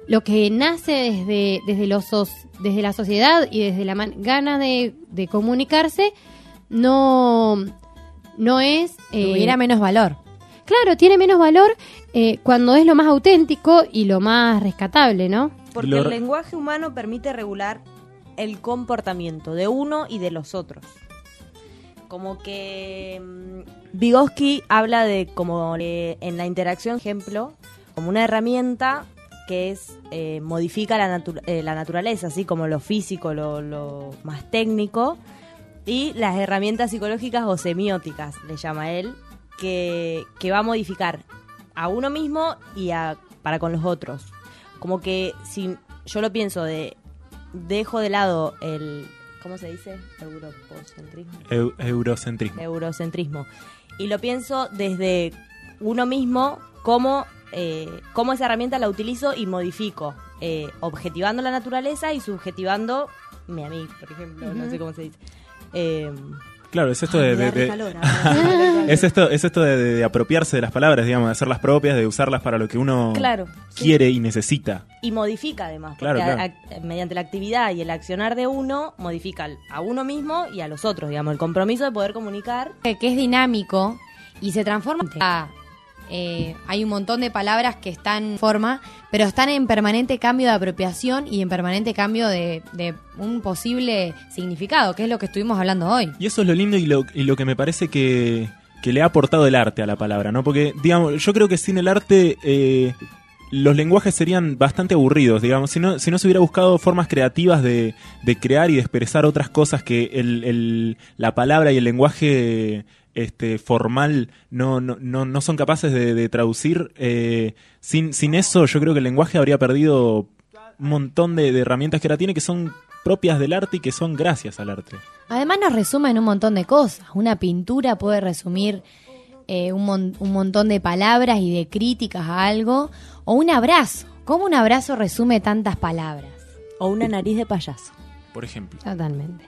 lo que nace desde desde los desde la sociedad y desde la man- gana de, de comunicarse no no es eh, Tuviera menos valor. Claro, tiene menos valor eh, cuando es lo más auténtico y lo más rescatable, ¿no? Porque Lo- el lenguaje humano permite regular el comportamiento de uno y de los otros. Como que mm, Vygotsky habla de como eh, en la interacción, ejemplo, como una herramienta que es eh, modifica la, natu- eh, la naturaleza, así como lo físico, lo, lo más técnico, y las herramientas psicológicas o semióticas, le llama él, que, que va a modificar a uno mismo y a, para con los otros. Como que si yo lo pienso de dejo de lado el ¿cómo se dice? Europocentrismo. Eu- eurocentrismo. Eurocentrismo. Y lo pienso desde uno mismo, cómo, eh, cómo esa herramienta la utilizo y modifico, eh, objetivando la naturaleza y subjetivando-me a mí, por ejemplo, no sé cómo se dice. Eh, Claro, es esto de, me ahora. es esto, es esto de, de- de apropiarse de las palabras, digamos, de hacerlas propias, de usarlas para lo que uno Claro, sí. quiere y necesita. y modifica además, Claro, porque claro. a- a- mediante la actividad y el accionar de uno, modifica a uno mismo y a los otros, digamos, el compromiso de poder comunicar. que es dinámico y se transforma. Ah, eh, hay un montón de palabras que están en forma, pero están en permanente cambio de apropiación y en permanente cambio de, un posible significado, que es lo que estuvimos hablando hoy. Y eso es lo lindo y lo, que me parece que, le ha aportado el arte a la palabra, ¿no? Porque, digamos, yo creo que sin el arte eh, los lenguajes serían bastante aburridos, digamos. Si no, se hubiera buscado formas creativas de, crear y de expresar otras cosas que la palabra y el lenguaje este formal no, no, no, no son capaces de, de traducir, eh, sin, sin eso yo creo que el lenguaje habría perdido un montón de, de herramientas que ahora tiene que son propias del arte y que son gracias al arte. Además nos resume en un montón de cosas. Una pintura puede resumir eh, un, mon- un montón de palabras y de críticas a algo. O un abrazo. ¿Cómo un abrazo resume tantas palabras? O una nariz de payaso. Por ejemplo. Totalmente.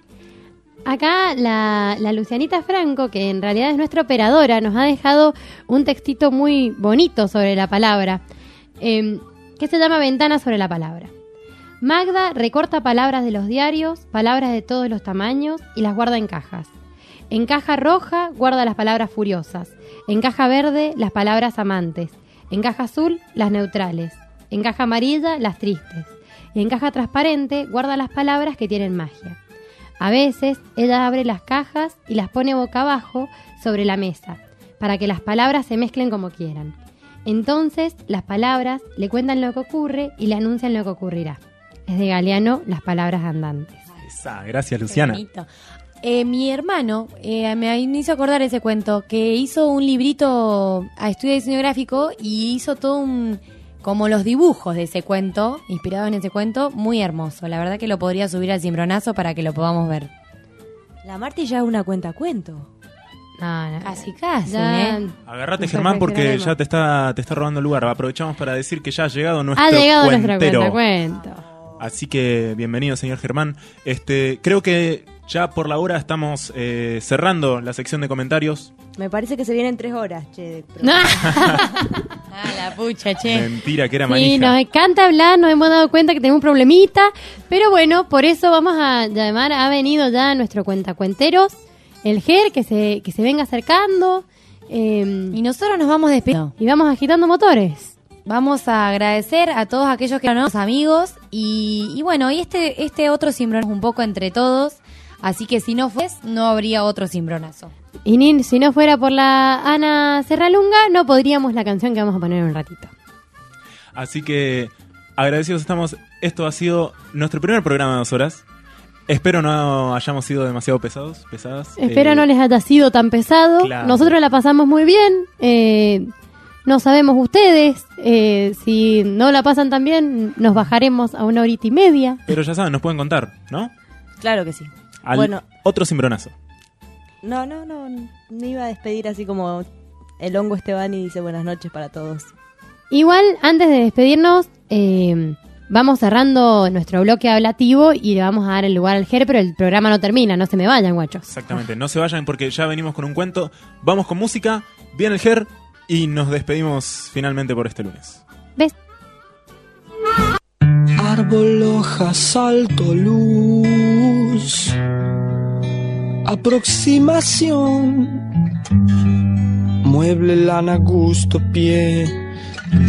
Acá la, Lucianita Franco, que en realidad es nuestra operadora, nos ha dejado un textito muy bonito sobre la palabra, eh, que se llama Ventana sobre la palabra. Magda recorta palabras de los diarios, palabras de todos los tamaños, y las guarda en cajas. En caja roja guarda las palabras furiosas, en caja verde las palabras amantes, en caja azul las neutrales, en caja amarilla las tristes, y en caja transparente guarda las palabras que tienen magia. A veces ella abre las cajas y las pone boca abajo sobre la mesa, para que las palabras se mezclen como quieran. Entonces las palabras le cuentan lo que ocurre y le anuncian lo que ocurrirá. Es de Galeano las palabras andantes. Esa, gracias Luciana. Eh, mi hermano eh, me hizo acordar ese cuento, que hizo un librito a estudio de diseño gráfico y hizo todo un... como los dibujos de ese cuento, inspirado en ese cuento, muy hermoso. La verdad que lo podría subir al cimbronazo para que lo podamos ver. La Marti ya es una cuenta cuento. Casi, casi, Ya- ¿eh? Agarrate Germán porque ya te está, te está robando el lugar. Aprovechamos para decir que ya ha llegado nuestro Ha llegado nuestra cuenta cuento. Así que bienvenido, señor Germán. Este, creo que Ya por la hora estamos eh, cerrando la sección de comentarios. Me parece que se vienen tres horas, che. Ah, la pucha, che. Mentira, que era Sí, manija. nos encanta hablar, nos hemos dado cuenta que tenemos un problemita, pero bueno, por eso vamos a llamar, ha venido ya nuestro cuentacuenteros, el GER, que se, que se venga acercando. y nosotros nos vamos despidiendo. Y vamos agitando motores. Vamos a agradecer a todos aquellos que eran nuestros amigos y, y bueno, y este, este otro cimbronazo un poco entre todos, así que si no fues, no habría otro cimbronazo. Y ni- si no fuera por la Ana Serralunga, no podríamos la canción que vamos a poner en un ratito. Así que agradecidos estamos. Esto ha sido nuestro primer programa de dos horas. Espero no hayamos sido demasiado pesados, pesadas. Espero Eh, no les haya sido tan pesado. Claro. Nosotros la pasamos muy bien. eh, no sabemos ustedes. eh, si no la pasan tan bien, nos bajaremos a una horita y media. Pero ya saben, nos pueden contar, ¿no? Claro que sí. Al Bueno, otro cimbronazo. no, no, no. Me iba a despedir así como el hongo Esteban y dice buenas noches para todos. Igual, antes de despedirnos, eh, vamos cerrando nuestro bloque hablativo y le vamos a dar el lugar al GER, pero el programa no termina, no se me vayan, guachos. Exactamente, no se vayan porque ya venimos con un cuento. Vamos con música, viene el GER y nos despedimos finalmente por este lunes. ¿Ves? Árbol, hoja, salto, luz. Aproximación. Mueble, lana, gusto, pie.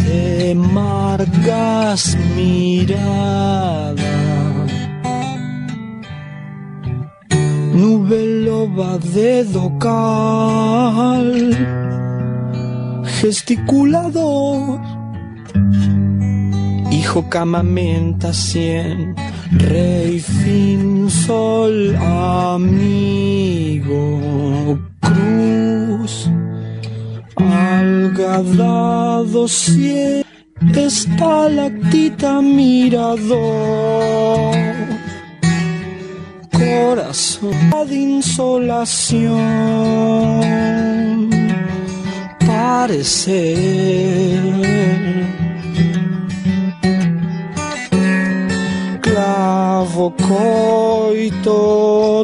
Te marcas mirada. Nube loba, dedo cal. Gesticulador. Hijo camamenta cien, rey fin sol amigo. Cruz, algadado cien, estalactita mirador, corazón de insolación, parecer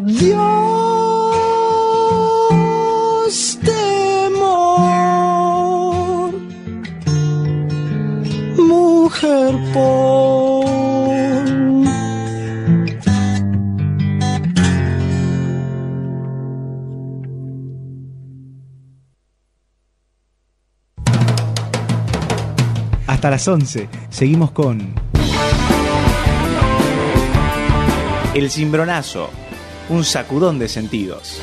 Dios mujer Hasta las 11 seguimos con El cimbronazo, un sacudón de sentidos.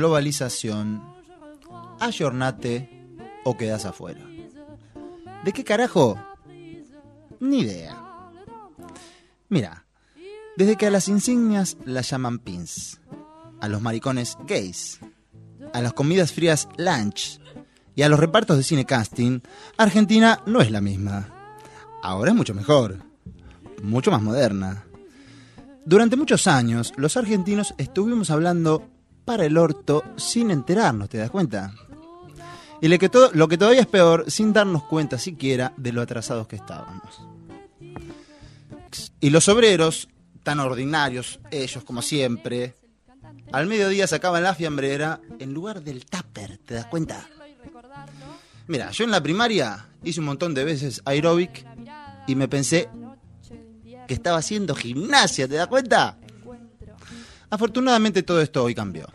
Globalización, ayornate o quedas afuera. ¿De qué carajo? Ni idea. Mira, desde que a las insignias las llaman pins, a los maricones gays, a las comidas frías lunch y a los repartos de cine casting, Argentina no es la misma. Ahora es mucho mejor, mucho más moderna. Durante muchos años, los argentinos estuvimos hablando para el orto sin enterarnos, ¿te das cuenta? Y lo que, to- lo que todavía es peor, sin darnos cuenta siquiera de lo atrasados que estábamos. Y los obreros, tan ordinarios, ellos como siempre, al mediodía sacaban la fiambrera en lugar del tupper, ¿te das cuenta? Mira, yo en la primaria hice un montón de veces aeróbic y me pensé que estaba haciendo gimnasia, ¿te das cuenta? Afortunadamente todo esto hoy cambió.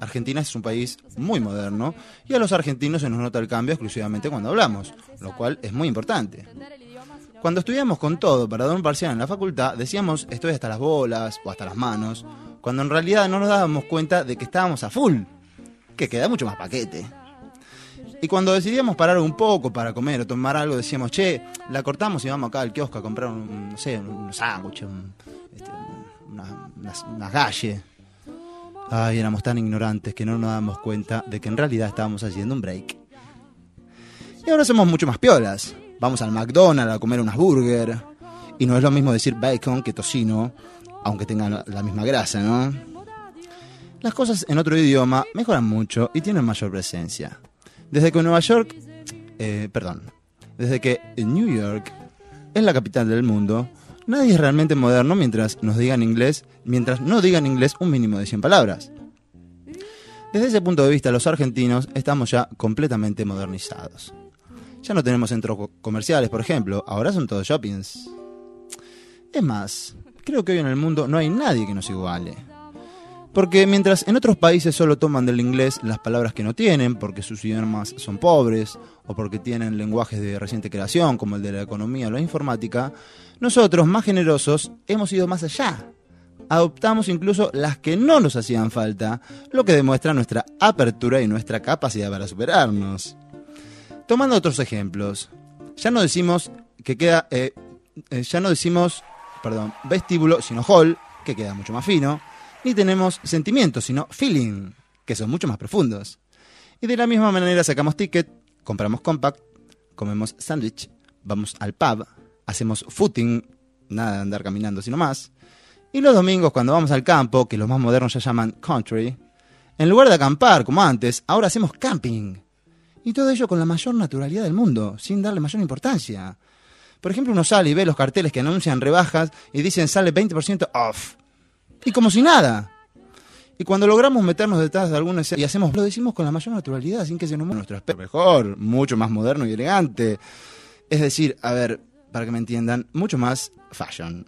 Argentina es un país muy moderno y a los argentinos se nos nota el cambio exclusivamente cuando hablamos, lo cual es muy importante. Cuando estudiamos con todo para dar un parcial en la facultad, decíamos estoy hasta las bolas o hasta las manos, cuando en realidad no nos dábamos cuenta de que estábamos a full, que queda mucho más paquete. Y cuando decidíamos parar un poco para comer o tomar algo, decíamos, che, la cortamos y vamos acá al kiosco a comprar un, no sé, un sándwich, un, este, una- unas, unas galle. Ay, éramos tan ignorantes que no nos dábamos cuenta de que en realidad estábamos haciendo un break. Y ahora somos mucho más piolas. Vamos al McDonald's a comer unas burger. Y no es lo mismo decir bacon que tocino, aunque tengan la- misma grasa, ¿no? Las cosas en otro idioma mejoran mucho y tienen mayor presencia. Desde que Nueva York, eh, perdón, desde que New York es la capital del mundo, nadie es realmente moderno mientras nos digan inglés, mientras no digan inglés un mínimo de 100 palabras. Desde ese punto de vista, los argentinos estamos ya completamente modernizados. Ya no tenemos centros co- comerciales, por ejemplo, ahora son todos shoppings. Es más, creo que hoy en el mundo no hay nadie que nos iguale. Porque mientras en otros países solo toman del inglés las palabras que no tienen, porque sus idiomas son pobres, o porque tienen lenguajes de reciente creación, como el de la economía o la informática, nosotros, más generosos, hemos ido más allá. Adoptamos incluso las que no nos hacían falta, lo que demuestra nuestra apertura y nuestra capacidad para superarnos. Tomando otros ejemplos, ya no decimos que queda, eh, eh, ya no decimos, perdón, vestíbulo, sino hall, que queda mucho más fino, ni tenemos sentimientos, sino feeling, que son mucho más profundos. Y de la misma manera sacamos ticket, compramos compact, comemos sándwich, vamos al pub, hacemos footing, nada de andar caminando sino más. Y los domingos cuando vamos al campo, que los más modernos ya llaman country, en lugar de acampar como antes, ahora hacemos camping. Y todo ello con la mayor naturalidad del mundo, sin darle mayor importancia. Por ejemplo, uno sale y ve los carteles que anuncian rebajas y dicen sale 20% off. Y como si nada. Y cuando logramos meternos detrás de alguna escena y hacemos, lo decimos con la mayor naturalidad, sin que se nos nuestro aspecto mejor, mucho más moderno y elegante. Es decir, a ver, para que me entiendan, mucho más fashion.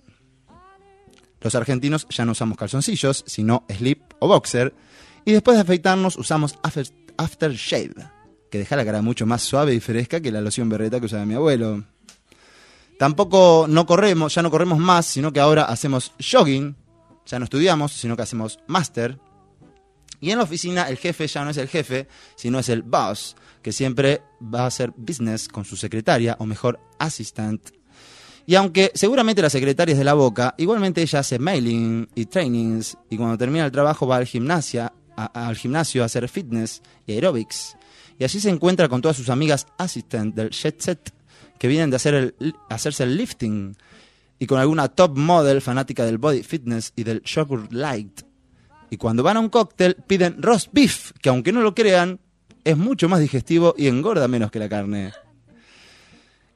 Los argentinos ya no usamos calzoncillos, sino slip o boxer. Y después de afeitarnos usamos after, aftershave, que deja la cara mucho más suave y fresca que la loción berreta que usaba mi abuelo. Tampoco no corremos, ya no corremos más, sino que ahora hacemos jogging. Ya no estudiamos, sino que hacemos máster. Y en la oficina el jefe ya no es el jefe, sino es el boss, que siempre va a hacer business con su secretaria, o mejor, assistant. Y aunque seguramente la secretaria es de la boca, igualmente ella hace mailing y trainings, y cuando termina el trabajo va al, gimnasia, al gimnasio a hacer fitness y aerobics. Y allí se encuentra con todas sus amigas assistant del jet set, que vienen de hacer hacerse el lifting, y con alguna top model fanática del body fitness y del sugar light. Y cuando van a un cóctel piden roast beef, que aunque no lo crean, es mucho más digestivo y engorda menos que la carne.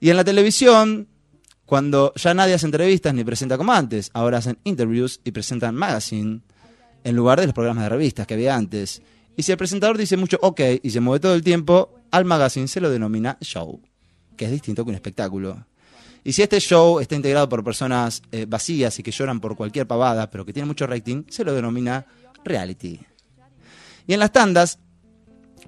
Y en la televisión, cuando ya nadie hace entrevistas ni presenta como antes, ahora hacen interviews y presentan magazine en lugar de los programas de revistas que había antes. Y si el presentador dice mucho ok y se mueve todo el tiempo, al magazine se lo denomina show, que es distinto que un espectáculo. Y si este show está integrado por personas eh, vacías y que lloran por cualquier pavada, pero que tienen mucho rating, se lo denomina reality. Y en las tandas,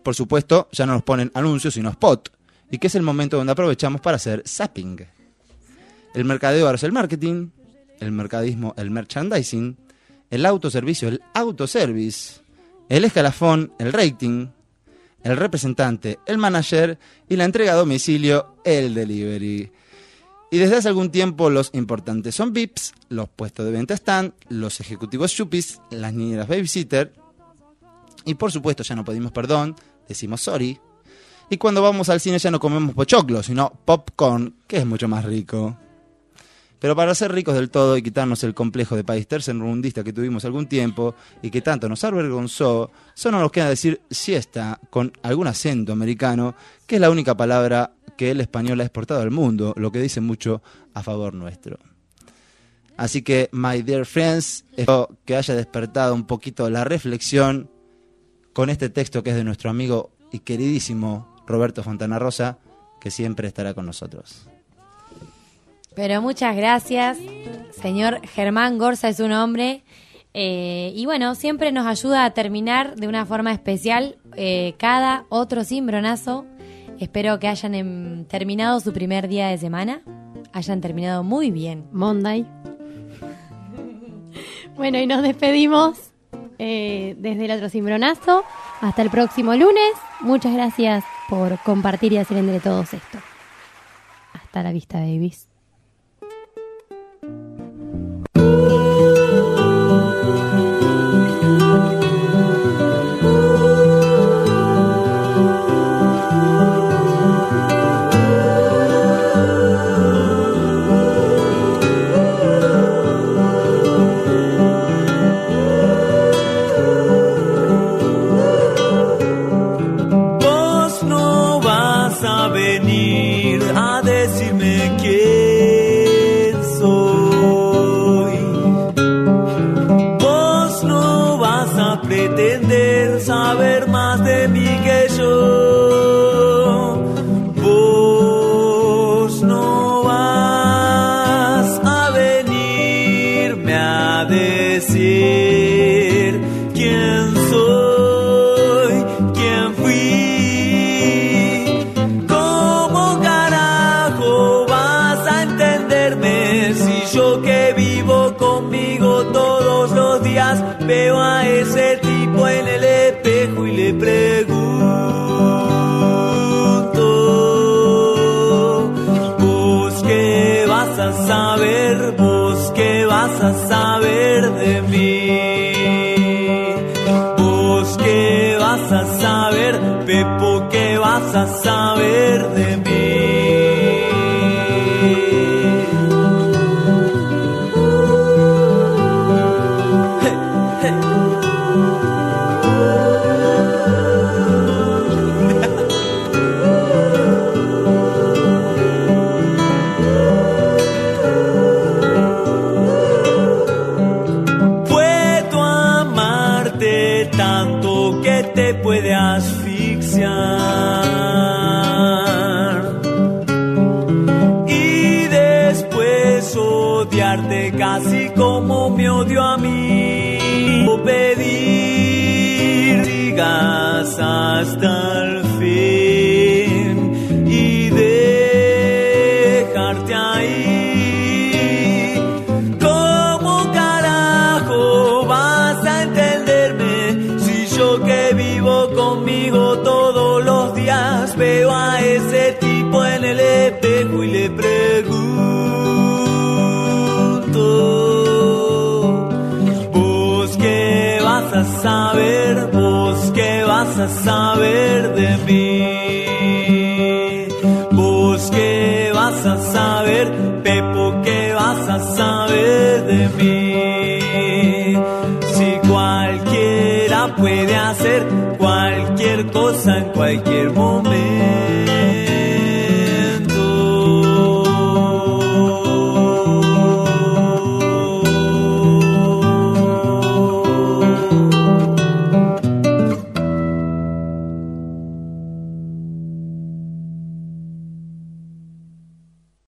por supuesto, ya no nos ponen anuncios, sino spot, y que es el momento donde aprovechamos para hacer zapping. El mercadeo es el marketing, el mercadismo el merchandising, el autoservicio el autoservice, el escalafón el rating, el representante el manager y la entrega a domicilio el delivery. Y desde hace algún tiempo los importantes son VIPs, los puestos de venta están, los ejecutivos chupis, las niñeras babysitter. Y por supuesto ya no pedimos perdón, decimos sorry. Y cuando vamos al cine ya no comemos pochoclo, sino popcorn, que es mucho más rico. Pero para ser ricos del todo y quitarnos el complejo de país tercermundista que tuvimos algún tiempo y que tanto nos avergonzó, solo nos queda decir siesta con algún acento americano, que es la única palabra que el español ha exportado al mundo, lo que dice mucho a favor nuestro. Así que, my dear friends, espero que haya despertado un poquito la reflexión con este texto que es de nuestro amigo y queridísimo Roberto Fontana Rosa, que siempre estará con nosotros. Pero muchas gracias, señor Germán Gorza es su nombre. Eh, y bueno, siempre nos ayuda a terminar de una forma especial eh, cada otro cimbronazo. Espero que hayan em, terminado su primer día de semana. Hayan terminado muy bien. Monday. Bueno, y nos despedimos eh, desde el otro cimbronazo. Hasta el próximo lunes. Muchas gracias por compartir y hacer entre todos esto. Hasta la vista, babies. A saber de mí? ¿Vos qué vas a saber? Pepo, ¿qué vas a saber de mí? Si cualquiera puede hacer cualquier cosa en cualquier momento.